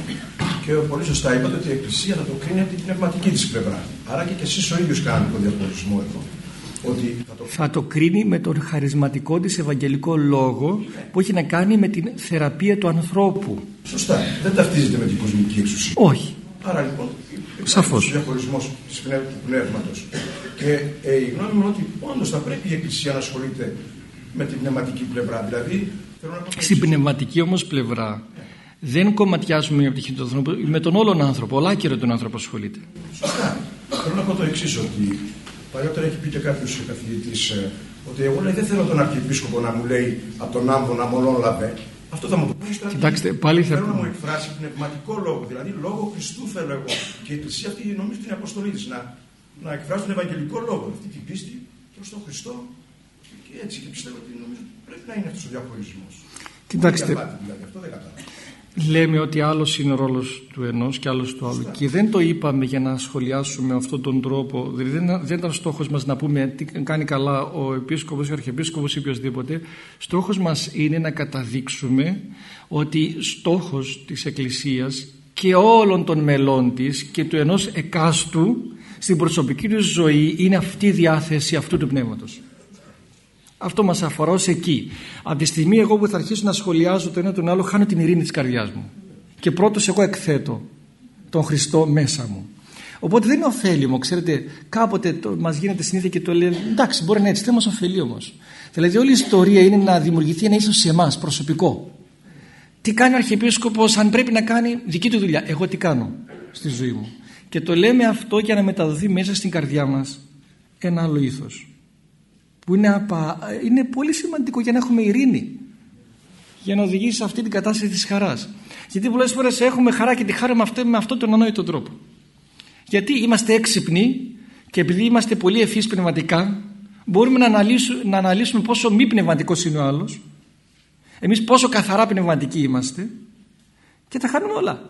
και πολύ σωστά είπατε ότι η Εκκλησία θα το κρίνει από την πνευματική της πλευρά. Άρα και, και εσείς ο ίδιος κάνετε τον διαχωρισμό εδώ. Ότι θα, το... θα το κρίνει με τον χαρισματικό της Ευαγγελικό λόγο που έχει να κάνει με την θεραπεία του ανθρώπου. Σωστά. Δεν ταυτίζεται με την κοσμική εξουσία. Όχι. Άρα λοιπόν Σαφώς. ο διαχωρισμός του πνεύματος. Και ε, η γνώμη μου είναι ότι όντως θα πρέπει η Εκκλησία να ασχολείται με την πνευματική πλευρά. Δηλαδή στην πνευματική όμως πλευρά δεν κομματιάζουμε μια πτυχή του ανθρώπου, με τον όλον άνθρωπο, ολάκυρο τον άνθρωπο ασχολείται. Σωστά. Θέλω να πω το εξής, ότι παλιότερα έχει πει και κάποιος καθηγητής ε, ότι εγώ λέει, δεν θέλω τον Αρχιεπίσκοπο να μου λέει από τον άμβο να μολόν λαβέ. Αυτό θα μου το πεις Κοιτάξτε, πάλι θα... Θέλω να μου εκφράσει πνευματικό λόγο, δηλαδή λόγο Χριστού θέλω εγώ. Και η Εκκλησία αυτή νομίζω την αποστολή της να, να εκφράσει τον Ευαγγελικό λόγο, αυτή την πίστη προς τον Χριστό. Και έτσι και πιστεύω ότι νομίζω πρέπει να είναι αυτός ο διαχωρισμός. Κοιτάξτε, δηλαδή, λέμε ότι άλλος είναι ο ρόλος του ενός και άλλος του άλλου. Και δεν το είπαμε για να σχολιάσουμε με αυτόν τον τρόπο. Δηλαδή δεν, δεν ήταν στόχος μας να πούμε τι κάνει καλά ο επίσκοπος, ο αρχιεπίσκοπος ή οποιοδήποτε. Στόχος μας είναι να καταδείξουμε ότι στόχος της Εκκλησίας και όλων των μελών της και του ενός εκάστου στην προσωπική του ζωή είναι αυτή η διάθεση αυτού του πνεύματος. Αυτό μας αφορά ως εκεί. Από τη στιγμή εγώ που θα αρχίσω να σχολιάζω το ένα τον άλλο χάνω την ειρήνη της καρδιάς μου. Και πρώτος εγώ εκθέτω τον Χριστό μέσα μου. Οπότε δεν είναι ωφέλιμο, ξέρετε, κάποτε το, μας γίνεται συνήθεια και το λένε εντάξει μπορεί να είναι έτσι, δεν μας ωφελεί όμως. Δηλαδή όλη η ιστορία είναι να δημιουργηθεί ένα ίσως σε εμάς προσωπικό. Τι κάνει ο Αρχιεπίσκοπος αν πρέπει να κάνει δική του δουλειά. Εγώ τι κάνω στη ζωή μου. Και το λέμε αυτό για να μεταδοθεί μέσα στην καρδιά μας ένα άλλο ήθος που είναι, απα... είναι πολύ σημαντικό για να έχουμε ειρήνη για να οδηγήσει σε αυτή την κατάσταση της χαράς. Γιατί πολλές φορές έχουμε χαρά και τη χάρη με, αυτό, με αυτόν τον ανόητο τρόπο. Γιατί είμαστε έξυπνοι και επειδή είμαστε πολύ ευφύς πνευματικά μπορούμε να αναλύσουμε, να αναλύσουμε πόσο μη πνευματικός είναι ο άλλος εμείς πόσο καθαρά πνευματικοί είμαστε και τα χάνουμε όλα.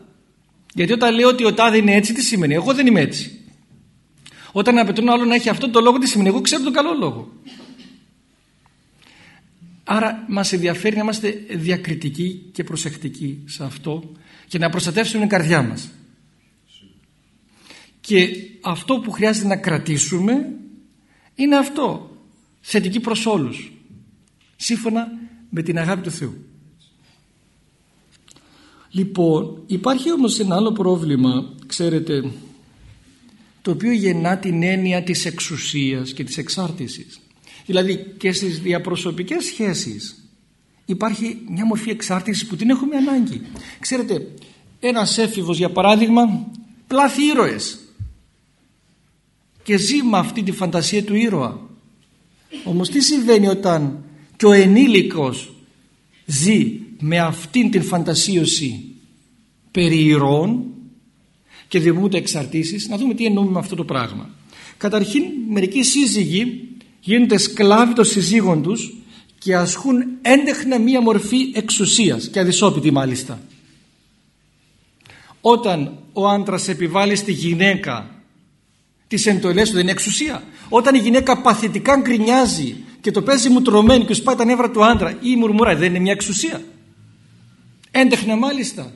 Γιατί όταν λέω ότι ο τάδε είναι έτσι τι σημαίνει; Εγώ δεν είμαι έτσι. Όταν απαιτούν άλλο να έχει αυτό το λόγο τι σημαίνει; Εγώ ξέρω τον καλό λόγο Άρα μας ενδιαφέρει να είμαστε διακριτικοί και προσεκτικοί σε αυτό και να προστατεύσουμε την καρδιά μας. Και αυτό που χρειάζεται να κρατήσουμε είναι αυτό. Θετική προς όλους. Σύμφωνα με την αγάπη του Θεού. Λοιπόν, υπάρχει όμως ένα άλλο πρόβλημα, ξέρετε, το οποίο γεννά την έννοια της εξουσίας και της εξάρτησης. Δηλαδή και στις διαπροσωπικές σχέσεις υπάρχει μια μορφή εξάρτησης που την έχουμε ανάγκη. Ξέρετε, ένας έφηβος για παράδειγμα πλάθει ήρωες και ζει με αυτή τη φαντασία του ήρωα. Όμως τι συμβαίνει όταν και ο ενήλικος ζει με αυτήν την φαντασίωση περί ηρώων και δημιουργούνται εξαρτήσεις. Να δούμε τι εννοούμε με αυτό το πράγμα. Καταρχήν μερικοί σύζυγοι γίνονται σκλάβοι των συζύγων τους και ασκούν έντεχνα μία μορφή εξουσίας και αδυσόπιτη μάλιστα. Όταν ο άντρας επιβάλλει στη γυναίκα τις εντολές του δεν είναι εξουσία. Όταν η γυναίκα παθητικά γκρινιάζει και το παίζει μου τρωμένη και σπάει τα νεύρα του άντρα ή μουρμουράει δεν είναι μια εξουσία. Έντεχνα μάλιστα.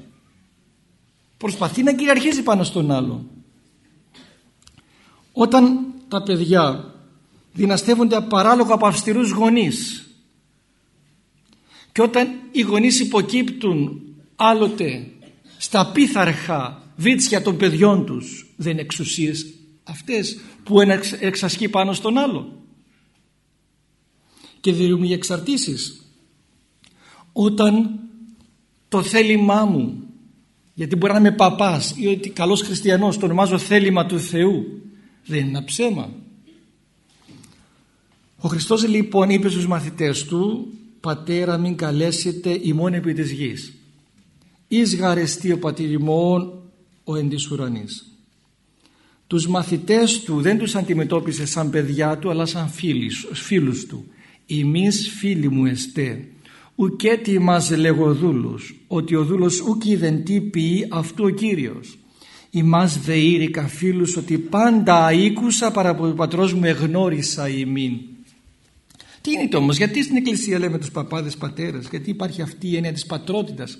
Προσπαθεί να κυριαρχήσει πάνω στον άλλο. όταν τα παιδιά δυναστεύονται παράλογα από αυστηρούς γονείς. Και όταν οι γονείς υποκύπτουν άλλοτε στα πίθαρχα βίτσια των παιδιών τους δεν είναι εξουσίες αυτές που ένα εξασκεί πάνω στον άλλο. Και δημιουργεί εξαρτήσεις. Όταν το θέλημά μου γιατί μπορεί να είμαι παπάς ή ότι καλός χριστιανός το ονομάζω θέλημα του Θεού δεν είναι ένα ψέμα ο Χριστός λοιπόν είπε στους μαθητές του «Πατέρα μην καλέσετε ημών επί της γης, εις γαρεστεί ο πατήρ ημών ο εν της ουρανής». Τους μαθητές του δεν τους αντιμετώπισε σαν παιδιά του αλλά σαν φίλους, φίλους του. «Εμείς φίλοι μου εστέ, ουκέτι μας λέγω δούλους, ότι ο δούλος ουκ είδεν τι ποιεί αυτού ο Κύριος. Ημάς δε ήρικα φίλους ότι πάντα αίκουσα παρά από ο πατρός μου εγνώρισα ημίν. Τι είναι το όμως, γιατί στην εκκλησία λέμε τους παπάδες πατέρες, γιατί υπάρχει αυτή η έννοια της πατρότητας.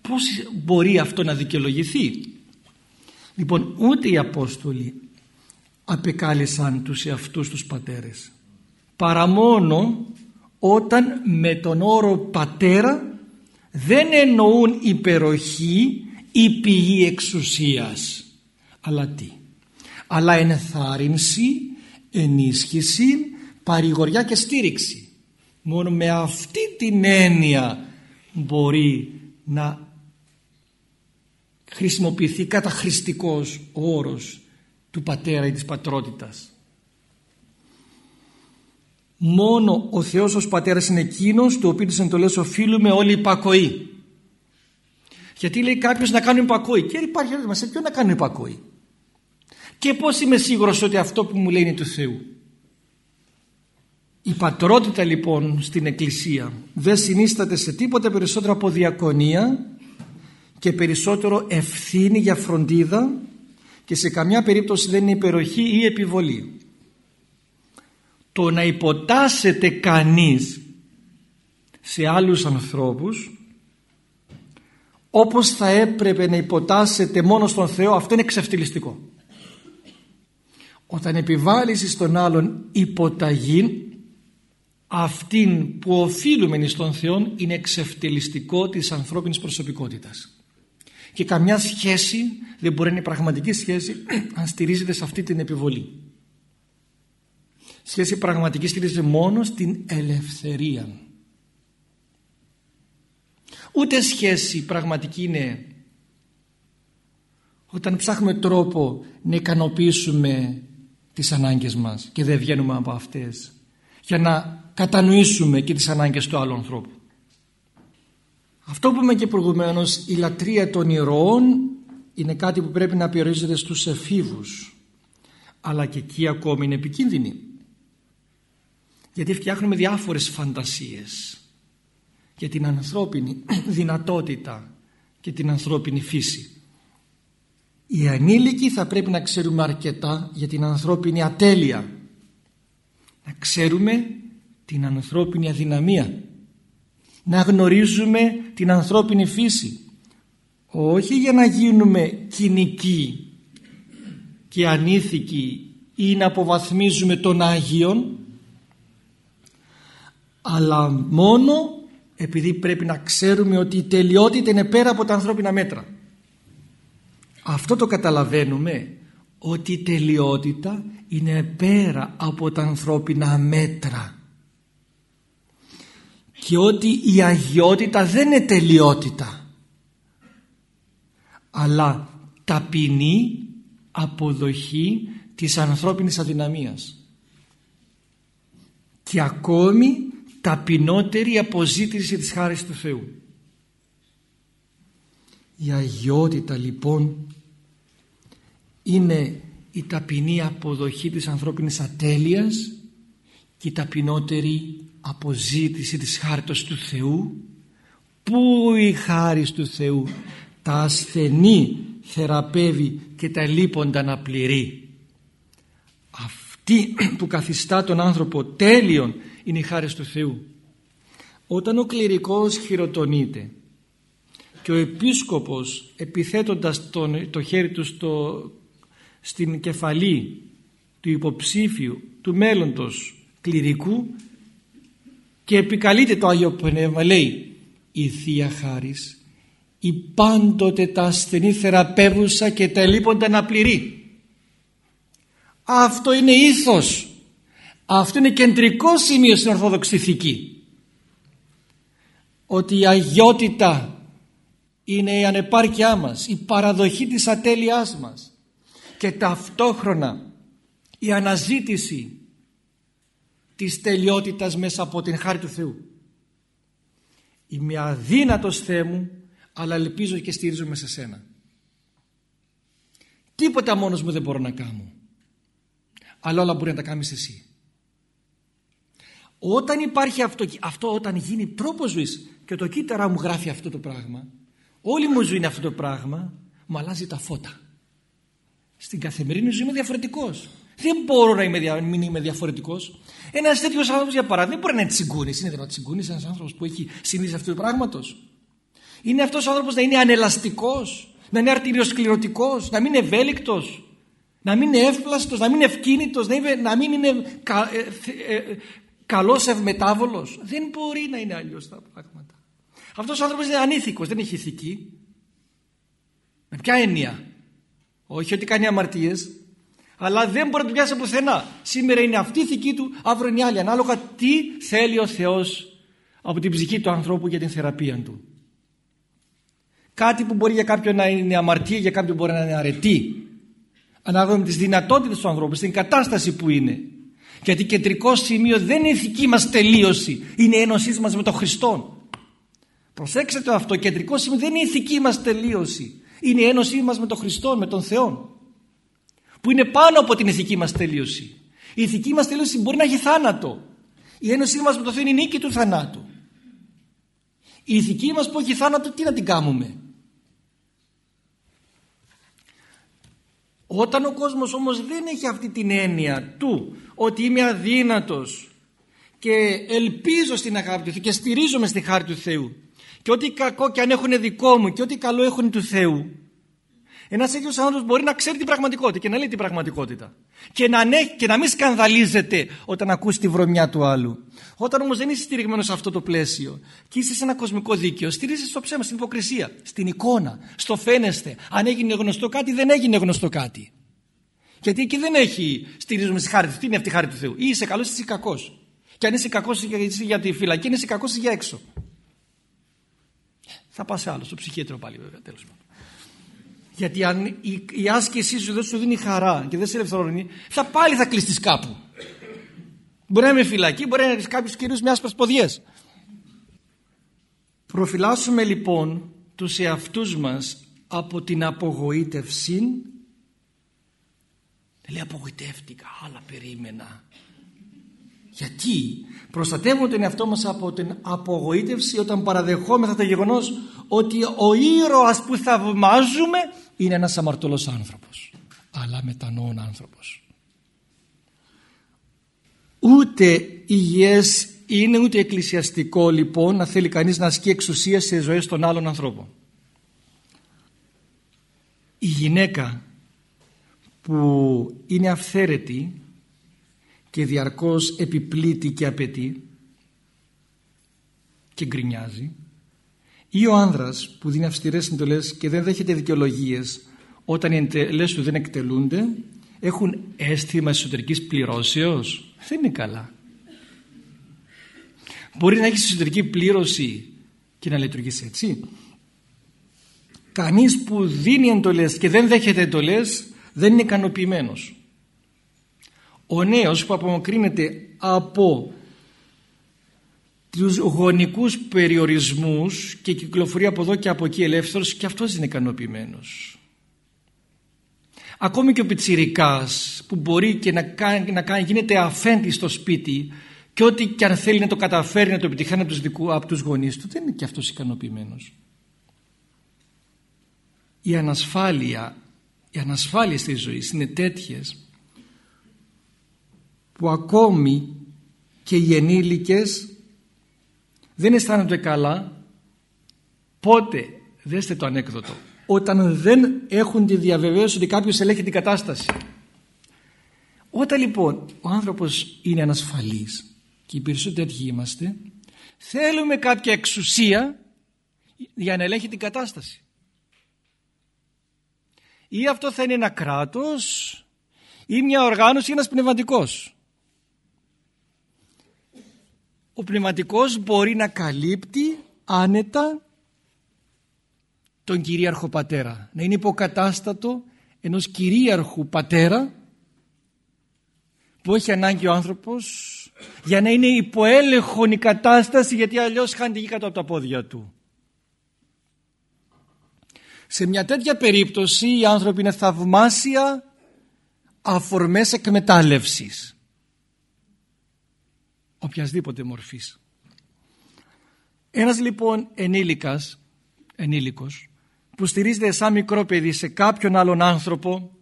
Πώς μπορεί αυτό να δικαιολογηθεί; Λοιπόν, ούτε οι Απόστολοι απεκάλεσαν τους εαυτούς τους πατέρες. Παρά μόνο όταν με τον όρο πατέρα δεν εννοούν υπεροχή ή πηγή εξουσίας. Αλλά τι; Αλλά ενθάρρυνση, ενίσχυση παρηγοριά και στήριξη. Μόνο με αυτή την έννοια μπορεί να χρησιμοποιηθεί καταχρηστικός ο όρος του πατέρα ή της πατρότητας. Μόνο ο Θεός ως πατέρας είναι εκείνος του οποίου τις εντολές οφείλουμε όλοι υπακοή. Γιατί λέει κάποιος να κάνουν υπακοή. Και υπάρχει ερώτημα σε ποιον να κάνουν υπακοή. Και πώς είμαι σίγουρος ότι αυτό που μου λέει είναι του Θεού. Η πατρότητα λοιπόν στην Εκκλησία δεν συνίσταται σε τίποτα περισσότερο από διακονία και περισσότερο ευθύνη για φροντίδα και σε καμιά περίπτωση δεν είναι υπεροχή ή επιβολή. Το να υποτάσσεται κανείς σε άλλους ανθρώπους όπως θα έπρεπε να υποτάσσεται μόνο στον Θεό αυτό είναι εξευτελιστικό. Όταν επιβάλλεις στον άλλον υποταγή αυτήν που οφείλουμε στον Θεό είναι εξευτελιστικό της ανθρώπινης προσωπικότητας. Και καμιά σχέση δεν μπορεί να είναι πραγματική σχέση αν στηρίζεται σε αυτή την επιβολή. Σχέση πραγματική στηρίζεται μόνο στην ελευθερία. Ούτε σχέση πραγματική είναι όταν ψάχνουμε τρόπο να ικανοποιήσουμε τις ανάγκες μας και δεν βγαίνουμε από αυτές για να κατανοήσουμε και τις ανάγκες του άλλου ανθρώπου. Αυτό που είπαμε και προηγουμένως η λατρεία των ηρώων είναι κάτι που πρέπει να περιορίζεται στους εφήβους αλλά και εκεί ακόμη είναι επικίνδυνη γιατί φτιάχνουμε διάφορες φαντασίες για την ανθρώπινη δυνατότητα και την ανθρώπινη φύση. Οι ανήλικοι θα πρέπει να ξέρουμε αρκετά για την ανθρώπινη ατέλεια. Να ξέρουμε την ανθρώπινη αδυναμία. Να γνωρίζουμε την ανθρώπινη φύση. Όχι για να γίνουμε κοινικοί και ανήθικοι ή να αποβαθμίζουμε τον Άγιον αλλά μόνο επειδή πρέπει να ξέρουμε ότι η τελειότητα είναι πέρα από τα ανθρώπινα μέτρα. Αυτό το καταλαβαίνουμε ότι η τελειότητα είναι πέρα από τα ανθρώπινα μέτρα. Και ότι η αγιότητα δεν είναι τελειότητα. Αλλά ταπεινή αποδοχή της ανθρώπινης αδυναμίας. Και ακόμη ταπεινότερη αποζήτηση της χάρης του Θεού. Η αγιότητα λοιπόν είναι η ταπεινή αποδοχή της ανθρώπινης ατέλειας και η ταπεινότερη αποζήτηση της χάρτος του Θεού. Που η χάρη του Θεού; Τα ασθενή θεραπεύει και τα λείποντα να πληρεί. Αυτή που καθιστά τον άνθρωπο τέλειον είναι η χάρη του Θεού. Όταν ο κληρικός χειροτονείται και ο επίσκοπος επιθέτοντας τον, το χέρι του στο, στην κεφαλή του υποψήφιου του μέλλοντος κληρικού και επικαλείται το Άγιο Πνεύμα λέει η Θεία Χάρις η πάντοτε τα ασθενή θεραπεύουσα και τα ελείποντα να πληρεί αυτό είναι ήθος. Αυτό είναι κεντρικό σημείο στην Ορθόδοξη Ηθική ότι η αγιότητα είναι η ανεπάρκειά μας η παραδοχή της ατέλειάς μας και ταυτόχρονα η αναζήτηση της τελειότητας μέσα από την χάρη του Θεού. Είμαι αδύνατος Θεέ μου αλλά ελπίζω και στηρίζομαι σε σένα. Τίποτα μόνος μου δεν μπορώ να κάνω. Αλλά όλα μπορεί να τα κάνεις εσύ. Όταν υπάρχει αυτό, αυτό όταν γίνει τρόπος ζωής και το κύτταρά μου γράφει αυτό το πράγμα όλη μου ζωή είναι αυτό το πράγμα μου αλλάζει τα φώτα. Στην καθημερινή ζωή είμαι διαφορετικός. Δεν μπορώ να είμαι, μην είμαι διαφορετικός. Ένας τέτοιος άνθρωπος, για παράδειγμα, δεν μπορεί να είναι τσιγκούνης. Είναι δυνατόν τσιγκούνης ένας άνθρωπος που έχει συνείδηση αυτού του πράγματος. Είναι αυτός ο άνθρωπος να είναι ανελαστικός, να είναι αρτηριοσκληρωτικός, να μην είναι ευέλικτος, να μην είναι εύπλαστος, να μην είναι ευκίνητος, να, να μην είναι κα, ε, ε, ε, καλός ευμετάβολος. Δεν μπορεί να είναι αλλιώς τα πράγματα. Αυτός ο άνθρωπος είναι ανήθικος, δεν έχει ηθική. Με ποια έννοια; Όχι ότι κάνει αμαρτίες αλλά δεν μπορεί να του πιάσει πουθενά. Σήμερα είναι αυτή η θική του, αύριο είναι η άλλη. Ανάλογα τι θέλει ο Θεός από την ψυχή του ανθρώπου για την θεραπεία του. Κάτι που μπορεί για κάποιον να είναι αμαρτία, για κάποιον μπορεί να είναι αρετή. Ανάλογα με τις δυνατότητες του ανθρώπου, στην κατάσταση που είναι. Γιατί κεντρικό σημείο δεν είναι η ηθική μας τελείωση, είναι η ένωσή μας με τον Χριστό. Προσέξτε αυτό, κεντρικό σημείο δεν είναι η ηθική μας τελείωση, είναι η ένωσή μας με τον Χριστό, με τον Θεό που είναι πάνω από την ηθική μας τελείωση. Η ηθική μας τελείωση μπορεί να έχει θάνατο. Η ένωσή μας με το Θεό είναι η νίκη του θανάτου. Η ηθική μας που έχει θάνατο τι να την κάνουμε; Όταν ο κόσμος όμως δεν έχει αυτή την έννοια του ότι είμαι αδύνατος και ελπίζω στην αγάπη του Θεού και στηρίζομαι στη χάρη του Θεού και ό,τι κακό και αν έχουν δικό μου και ό,τι καλό έχουν του Θεού ένας τέτοιο άνθρωπος μπορεί να ξέρει την πραγματικότητα και να λέει την πραγματικότητα. Και να, ναι, και να μην σκανδαλίζεται όταν ακούσει τη βρωμιά του άλλου. Όταν όμως δεν είσαι στηριγμένος σε αυτό το πλαίσιο και είσαι σε ένα κοσμικό δίκαιο, στηρίζει στο ψέμα, στην υποκρισία, στην εικόνα, στο φαίνεστε. Αν έγινε γνωστό κάτι, δεν έγινε γνωστό κάτι. Γιατί εκεί δεν έχει στηρίζουμε στη χάρη του. Τι είναι αυτή η χάρη του Θεού; Ή είσαι καλός ή είσαι κακός. Και αν είσαι κακός για τη φυλακή, είσαι κακός για έξω. Θα πας σε άλλο, στο ψυχίατρο πάλι βέβαια, τέλος πάντων. Γιατί αν η, η άσκησή σου δεν σου δίνει χαρά και δεν σε ελευθερώνει, θα πάλι θα κλειστείς κάπου. Μπορεί να είναι φυλακή, μπορεί να είναι κάποιους κυρίους με άσπρες ποδιές. Προφυλάσσουμε λοιπόν τους εαυτούς μας από την απογοήτευση δεν λέει απογοητεύτηκα αλλά περίμενα γιατί; Προστατεύουμε τον εαυτό μας από την απογοήτευση όταν παραδεχόμεθα το γεγονός ότι ο ήρωας που θαυμάζουμε είναι ένας αμαρτωλός άνθρωπος. Αλλά μετανοών άνθρωπος. Ούτε υγιές είναι ούτε εκκλησιαστικό λοιπόν να θέλει κανείς να ασκεί εξουσία σε ζωές των άλλων ανθρώπων. Η γυναίκα που είναι αυθαίρετη και διαρκώς επιπλήττει και απαιτεί και γκρινιάζει. Ή ο άνδρας που δίνει αυστηρές εντολές και δεν δέχεται δικαιολογίες όταν οι εντελές του δεν εκτελούνται έχουν αίσθημα εσωτερικής πληρώσεως. Δεν είναι καλά. Μπορεί να έχεις εσωτερική πλήρωση και να λειτουργήσει έτσι. Κανείς που δίνει εντολές και δεν δέχεται εντολές δεν είναι ικανοποιημένος ο νέος που απομακρύνεται από τους γονικούς περιορισμούς και κυκλοφορεί από εδώ και από εκεί ελεύθερος και αυτός είναι ικανοποιημένος. Ακόμη και ο πιτσιρικάς που μπορεί και να, κάνει, να κάνει, γίνεται αφέντης στο σπίτι και ό,τι και αν θέλει να το καταφέρει να το επιτυχάνει από τους, δικού, από τους γονείς του δεν είναι και αυτός ικανοποιημένος. Η ανασφάλεια, η ανασφάλεια στη ζωή είναι τέτοιες που ακόμη και οι ενήλικες δεν αισθάνονται καλά πότε δέστε το ανέκδοτο όταν δεν έχουν τη διαβεβαίωση ότι κάποιος ελέγχει την κατάσταση Όταν λοιπόν ο άνθρωπος είναι ανασφαλής και οι περισσότεροι είμαστε θέλουμε κάποια εξουσία για να ελέγχει την κατάσταση. Ή αυτό θα είναι ένα κράτος ή μια οργάνωση ή ένας πνευματικός. Ο πνευματικός μπορεί να καλύπτει άνετα τον κυρίαρχο πατέρα. Να είναι υποκατάστατο ενός κυρίαρχου πατέρα που έχει ανάγκη ο άνθρωπος για να είναι υποέλεγχον η κατάσταση γιατί αλλιώς χάνει τη γη κάτω από τα πόδια του. Σε μια τέτοια περίπτωση οι άνθρωποι είναι θαυμάσια αφορμές εκμετάλλευσης οποιασδήποτε μορφής. Ένας λοιπόν ενήλικας, ενήλικος που στηρίζεται σαν μικρό παιδί σε κάποιον άλλον άνθρωπο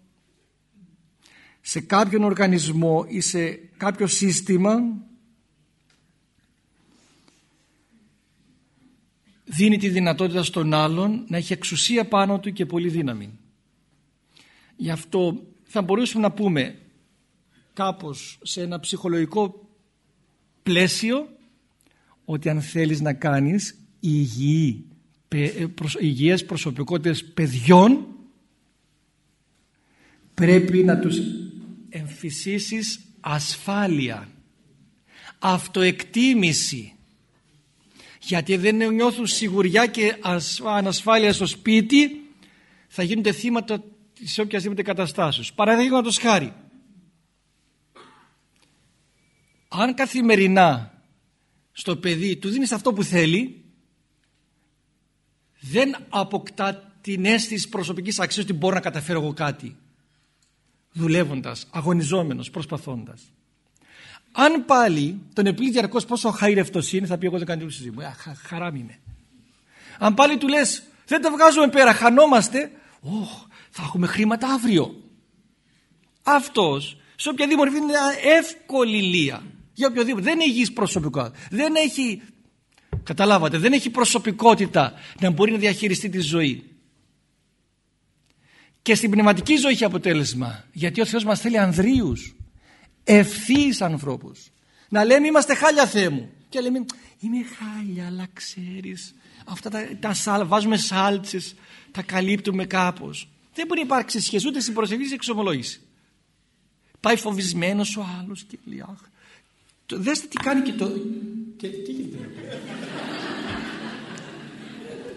σε κάποιον οργανισμό ή σε κάποιο σύστημα δίνει τη δυνατότητα στον άλλον να έχει εξουσία πάνω του και πολύ δύναμη. Γι' αυτό θα μπορούσαμε να πούμε κάπως σε ένα ψυχολογικό πλαίσιο ότι αν θέλεις να κάνεις υγιή, υγιές προσωπικότητες παιδιών πρέπει να τους εμφυσίσεις ασφάλεια αυτοεκτίμηση γιατί δεν νιώθουν σιγουριά και ανασφάλεια στο σπίτι θα γίνονται θύματα σε οποιασδήποτε καταστάσεις. Παραδείγματος χάρη, αν καθημερινά στο παιδί του δίνεις αυτό που θέλει, δεν αποκτά την αίσθηση προσωπικής αξίας ότι μπορώ να καταφέρω εγώ κάτι. Δουλεύοντας, αγωνιζόμενος, προσπαθώντας. Αν πάλι τον επιλύει διαρκώς πόσο χαϊρευτός είναι, θα πει εγώ δεν κάνω τίποτα μου. χαρά είμαι. Αν πάλι του λες δεν τα βγάζουμε πέρα, χανόμαστε, oh, θα έχουμε χρήματα αύριο. Αυτός σε οποιαδήποτε μορφή είναι εύκολη λία. Για οποιοδήποτε. Δεν έχει υγιής προσωπικό. Δεν έχει, καταλάβατε, δεν έχει προσωπικότητα να μπορεί να διαχειριστεί τη ζωή. Και στην πνευματική ζωή έχει αποτέλεσμα. Γιατί ο Θεός μας θέλει ανδρίους, ευθύς ανθρώπους. Να λέμε είμαστε χάλια Θεέ μου. Και λέμε είμαι χάλια αλλά ξέρεις αυτά τα, τα βάζουμε σάλτσες, τα καλύπτουμε κάπως. Δεν μπορεί να υπάρξει σχέση ούτε στην προσευχή στην εξομολόγηση. Πάει φοβισμένος ο άλλος και λέει Αχ. Δέστε τι κάνει και το. Και, τι γίνεται;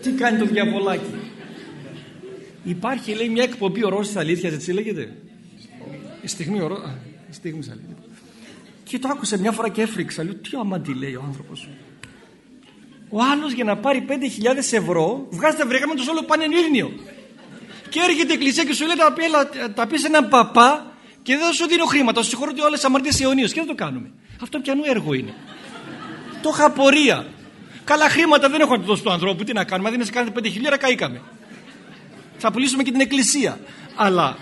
τι κάνει το διαβολάκι; Υπάρχει λέει μια εκπομπή ορόσης αλήθειας έτσι λέγεται; Η στιγμή ορό... Α, η στιγμή αλήθειας. Και το άκουσα μια φορά και έφρυξα. Λέω τι αμαντή λέει ο άνθρωπος. Ο άλλος για να πάρει 5.000 ευρώ βγάζει τα βρεγά με το όλο πανενήλνιο. Και έρχεται η εκκλησία και σου λέει τα, πεις, τα πεις σε έναν παπά και δεν θα σου δίνω χρήματα. Σου συγχωρώ ότι όλες τι αμαρτίε αιωνίως. Και δεν το κάνουμε. Αυτό πιανού έργο είναι. το είχα απορία. Καλά χρήματα δεν έχω να του δώσω του ανθρώπου. Τι να κάνουμε. Αν δεν σε κάνετε πέντε χιλιάρα, καήκαμε. Θα πουλήσουμε και την εκκλησία. Αλλά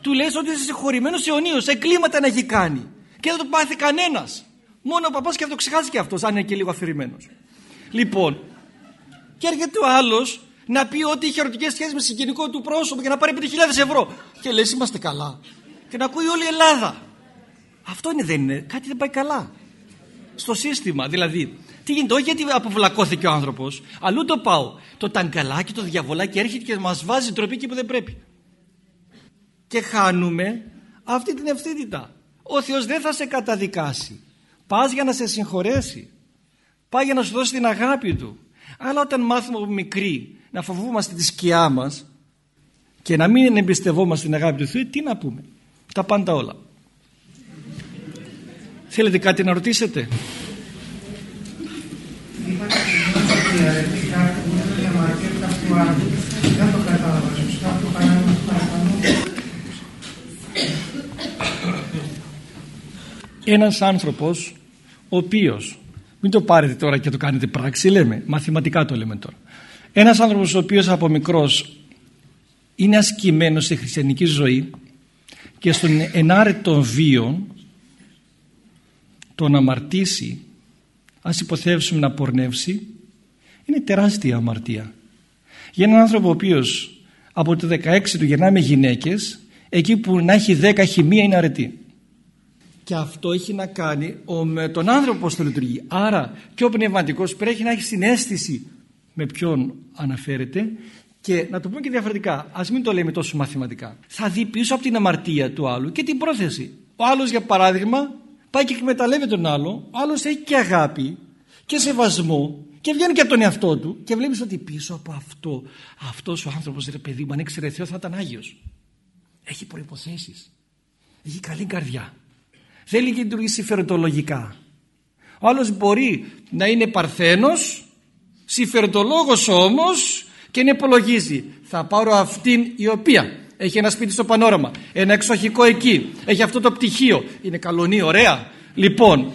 του λες ότι είσαι συγχωρημένος αιωνίως. Εγκλήματα να έχει κάνει. Και δεν το πάθει κανένας. Μόνο ο παπάς και θα το ξεχάσει και αυτός, αν είναι και λίγο αφηρημένος. Λοιπόν, και έρχεται ο άλλος να πει ότι είχε ερωτικές σχέσεις με συγγενικό του πρόσωπο για να πάρει 5.000 ευρώ. Και λες, είμαστε καλά. Και να ακούει όλη η Ελλάδα. Αυτό είναι, δεν είναι. Κάτι δεν πάει καλά. Στο σύστημα. Δηλαδή, τι γίνεται, όχι γιατί αποβλακώθηκε ο άνθρωπος, αλλού το πάω. Το ταγκαλάκι, το διαβολάκι έρχεται και μας βάζει τροπή εκεί που δεν πρέπει. Και χάνουμε αυτή την ευθύτητα. Ο Θεός δεν θα σε καταδικάσει. Πας για να σε συγχωρέσει. Πάει για να σου δώσει την αγάπη Του. Αλλά όταν μάθουμε από μικροί να φοβούμαστε τη σκιά μας και να μην εμπιστευόμαστε την αγάπη του Θεού, τι να πούμε. Τα πάντα όλα. Θέλετε κάτι να ρωτήσετε; Ένας άνθρωπος ο οποίος μην το πάρετε τώρα και το κάνετε πράξη λέμε μαθηματικά το λέμε τώρα ένας άνθρωπος ο οποίος από μικρός είναι ασκημένος στη χριστιανική ζωή και στον ενάρετο βίο το να αμαρτήσει ας υποθέσουμε να πορνεύσει είναι τεράστια αμαρτία. Για έναν άνθρωπο ο οποίος από το 16 του γυρνάει με γυναίκες εκεί που να έχει 10 έχει μία είναι αρετή. Και αυτό έχει να κάνει με τον άνθρωπο πώς το λειτουργεί. Άρα και ο πνευματικός πρέπει να έχει συνέστηση με ποιον αναφέρεται και να το πούμε και διαφορετικά ας μην το λέμε τόσο μαθηματικά. Θα δει πίσω από την αμαρτία του άλλου και την πρόθεση. Ο άλλος για παράδειγμα πάει και εκμεταλλεύει τον άλλο ο άλλος έχει και αγάπη και σεβασμό και βγαίνει και από τον εαυτό του και βλέπεις ότι πίσω από αυτό αυτός ο άνθρωπος ρε παιδί μου αν έξερε Θεό θα ήταν Άγιος. Έχει προϋποθέσεις. Έχει καλή καρδιά. Δεν λειτουργεί συμφεροντολογικά ο άλλος μπορεί να είναι παρθένος συμφεροντολόγος όμως και να υπολογίζει. Θα πάρω αυτήν η οποία έχει ένα σπίτι στο πανόραμα ένα εξοχικό εκεί. Έχει αυτό το πτυχίο. Είναι καλονή ωραία. Λοιπόν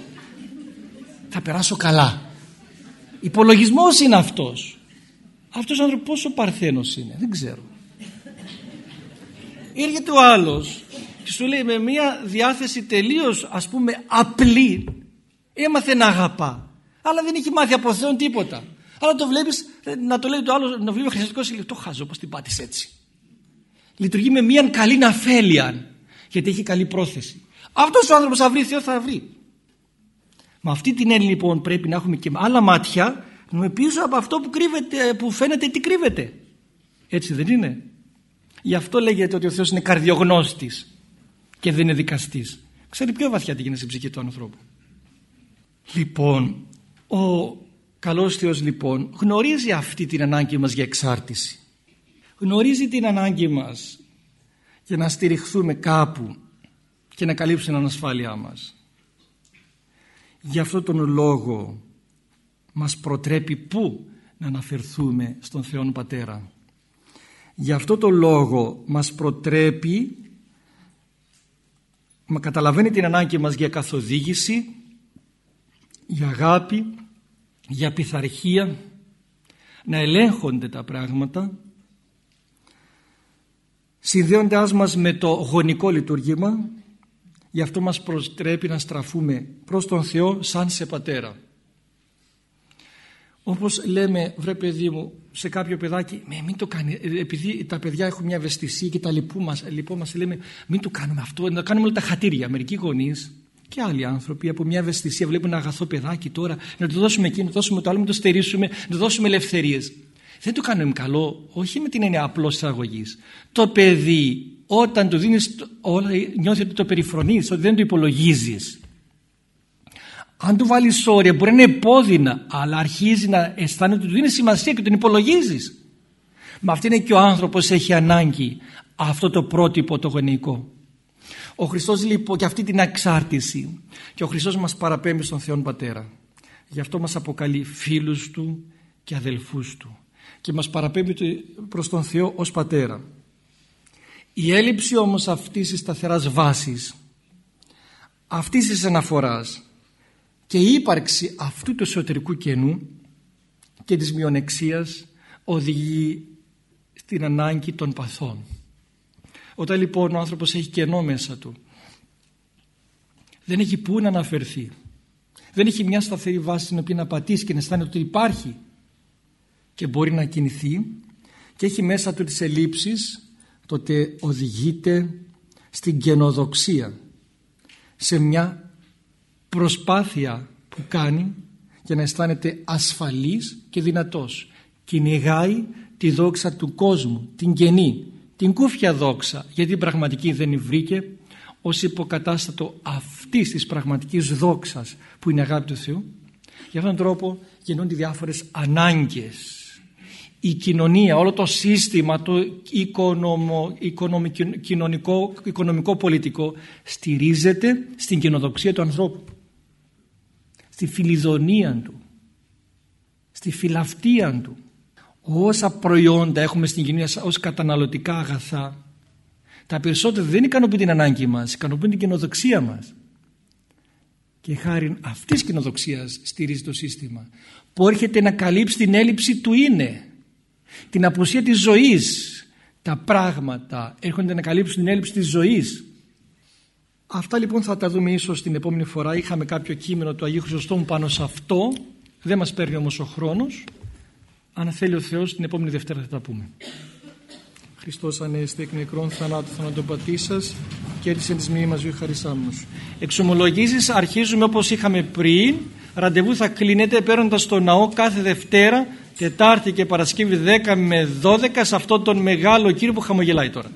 θα περάσω καλά. Υπολογισμός είναι αυτός. Αυτός ο άνθρωπος πόσο παρθένος είναι δεν ξέρω. Έρχεται ο άλλος και σου λέει με μια διάθεση τελείως ας πούμε απλή έμαθε να αγαπά. Αλλά δεν έχει μάθει από Θεόν τίποτα. Αλλά το βλέπεις να το λέει το άλλο να βλέπει ο χριστιανικός λέει το χάζω πως την πάτησες έτσι λειτουργεί με μια καλή αφέλεια γιατί έχει καλή πρόθεση αυτός ο άνθρωπος θα βρει Θεό θα βρει με αυτή την έννοια λοιπόν πρέπει να έχουμε και άλλα μάτια να πίσω από αυτό που, κρύβεται, που φαίνεται τι κρύβεται έτσι δεν είναι; Γι' αυτό λέγεται ότι ο Θεός είναι καρδιογνώστης και δεν είναι δικαστής. Ξέρει πιο βαθιά τι γίνεται στην ψυχή του ανθρώπου. Λοιπόν, ο καλός Θεός λοιπόν γνωρίζει αυτή την ανάγκη μας για εξάρτηση. Γνωρίζει την ανάγκη μας για να στηριχθούμε κάπου και να καλύψουμε την ανασφάλειά μας. Γι' αυτό τον λόγο μας προτρέπει πού να αναφερθούμε στον Θεόν Πατέρα. Γι' αυτό τον λόγο μας προτρέπει μα καταλαβαίνει την ανάγκη μας για καθοδήγηση, για αγάπη, για πειθαρχία, να ελέγχονται τα πράγματα, συνδέοντάς μας με το γονικό λειτουργήμα, γι' αυτό μας προστρέπει να στραφούμε προς τον Θεό σαν σε πατέρα. Όπως λέμε, βρε παιδί μου, σε κάποιο παιδάκι, με, μην το κάνει, επειδή τα παιδιά έχουν μια ευαισθησία και τα λυπούμαστε, λέμε, μην το κάνουμε αυτό, να το κάνουμε όλα τα χατήρια. Μερικοί γονείς και άλλοι άνθρωποι από μια ευαισθησία βλέπουν ένα αγαθό παιδάκι τώρα, να του δώσουμε εκείνο, να δώσουμε το άλλο, να το στερήσουμε, να του δώσουμε ελευθερίες. Δεν το κάνουμε καλό, όχι με την έννοια απλώς αγωγή. Το παιδί, όταν του δίνεις όλα, νιώθεις ότι το περιφρονείς, ότι δεν το υπολογίζεις. Αν του βάλεις όρια μπορεί να είναι επώδυνα, αλλά αρχίζει να αισθάνεται ότι του δίνει σημασία και τον υπολογίζεις. Μα αυτή είναι και ο άνθρωπος έχει ανάγκη αυτό το πρότυπο το γονεϊκό. Ο Χριστός λοιπόν και αυτή την εξάρτηση και ο Χριστός μας παραπέμπει στον Θεόν Πατέρα. Γι' αυτό μας αποκαλεί φίλους Του και αδελφούς Του και μας παραπέμπει προς τον Θεό ως Πατέρα. Η έλλειψη όμως αυτής της σταθεράς βάσης, αυτής της αναφοράς και η ύπαρξη αυτού του εσωτερικού κενού και της μειονεξίας οδηγεί στην ανάγκη των παθών. Όταν λοιπόν ο άνθρωπος έχει κενό μέσα του δεν έχει πού να αναφερθεί δεν έχει μια σταθερή βάση στην οποία να πατήσει και να αισθάνεται ότι υπάρχει και μπορεί να κινηθεί και έχει μέσα του τις ελλείψεις τότε οδηγείται στην κενοδοξία σε μια προσπάθεια που κάνει για να αισθάνεται ασφαλής και δυνατός. Κυνηγάει τη δόξα του κόσμου, την κενή, την κούφια δόξα, γιατί την πραγματική δεν η βρήκε ως υποκατάστατο αυτής της πραγματικής δόξας που είναι αγάπη του Θεού. Για αυτόν τον τρόπο γεννώνται διάφορες ανάγκες. Η κοινωνία, όλο το σύστημα, το οικονομο, κοινωνικό, οικονομικό πολιτικό στηρίζεται στην κοινοδοξία του ανθρώπου στη φιλιδονία του, στη φιλαυτία του. Όσα προϊόντα έχουμε στην κοινωνία ως καταναλωτικά αγαθά, τα περισσότερα δεν ικανοποιούν την ανάγκη μας, ικανοποιούν την κοινοδοξία μας. Και χάρη αυτής της κοινοδοξίας στηρίζει το σύστημα που έρχεται να καλύψει την έλλειψη του είναι, την απουσία της ζωής. Τα πράγματα έρχονται να καλύψουν την έλλειψη της ζωής Αυτά λοιπόν θα τα δούμε ίσως την επόμενη φορά. Είχαμε κάποιο κείμενο του Αγίου Χρυσοστόμου πάνω σε αυτό. Δεν μας παίρνει όμως ο χρόνος. Αν θέλει ο Θεός την επόμενη Δευτέρα θα τα πούμε. Χριστός Ανέστη εκ νεκρών θανάτου θανατοπατήσας κέρδισε τη μνήμη μας ζωή χαρισάμενος. Εξομολογήσεις αρχίζουμε όπως είχαμε πριν. Ραντεβού θα κλείνεται παίρνοντας στο ναό κάθε Δευτέρα, Τετάρτη και Παρασκευή 10 με 12 σε αυτόν τον μεγάλο κύριο που χαμογελάει τώρα.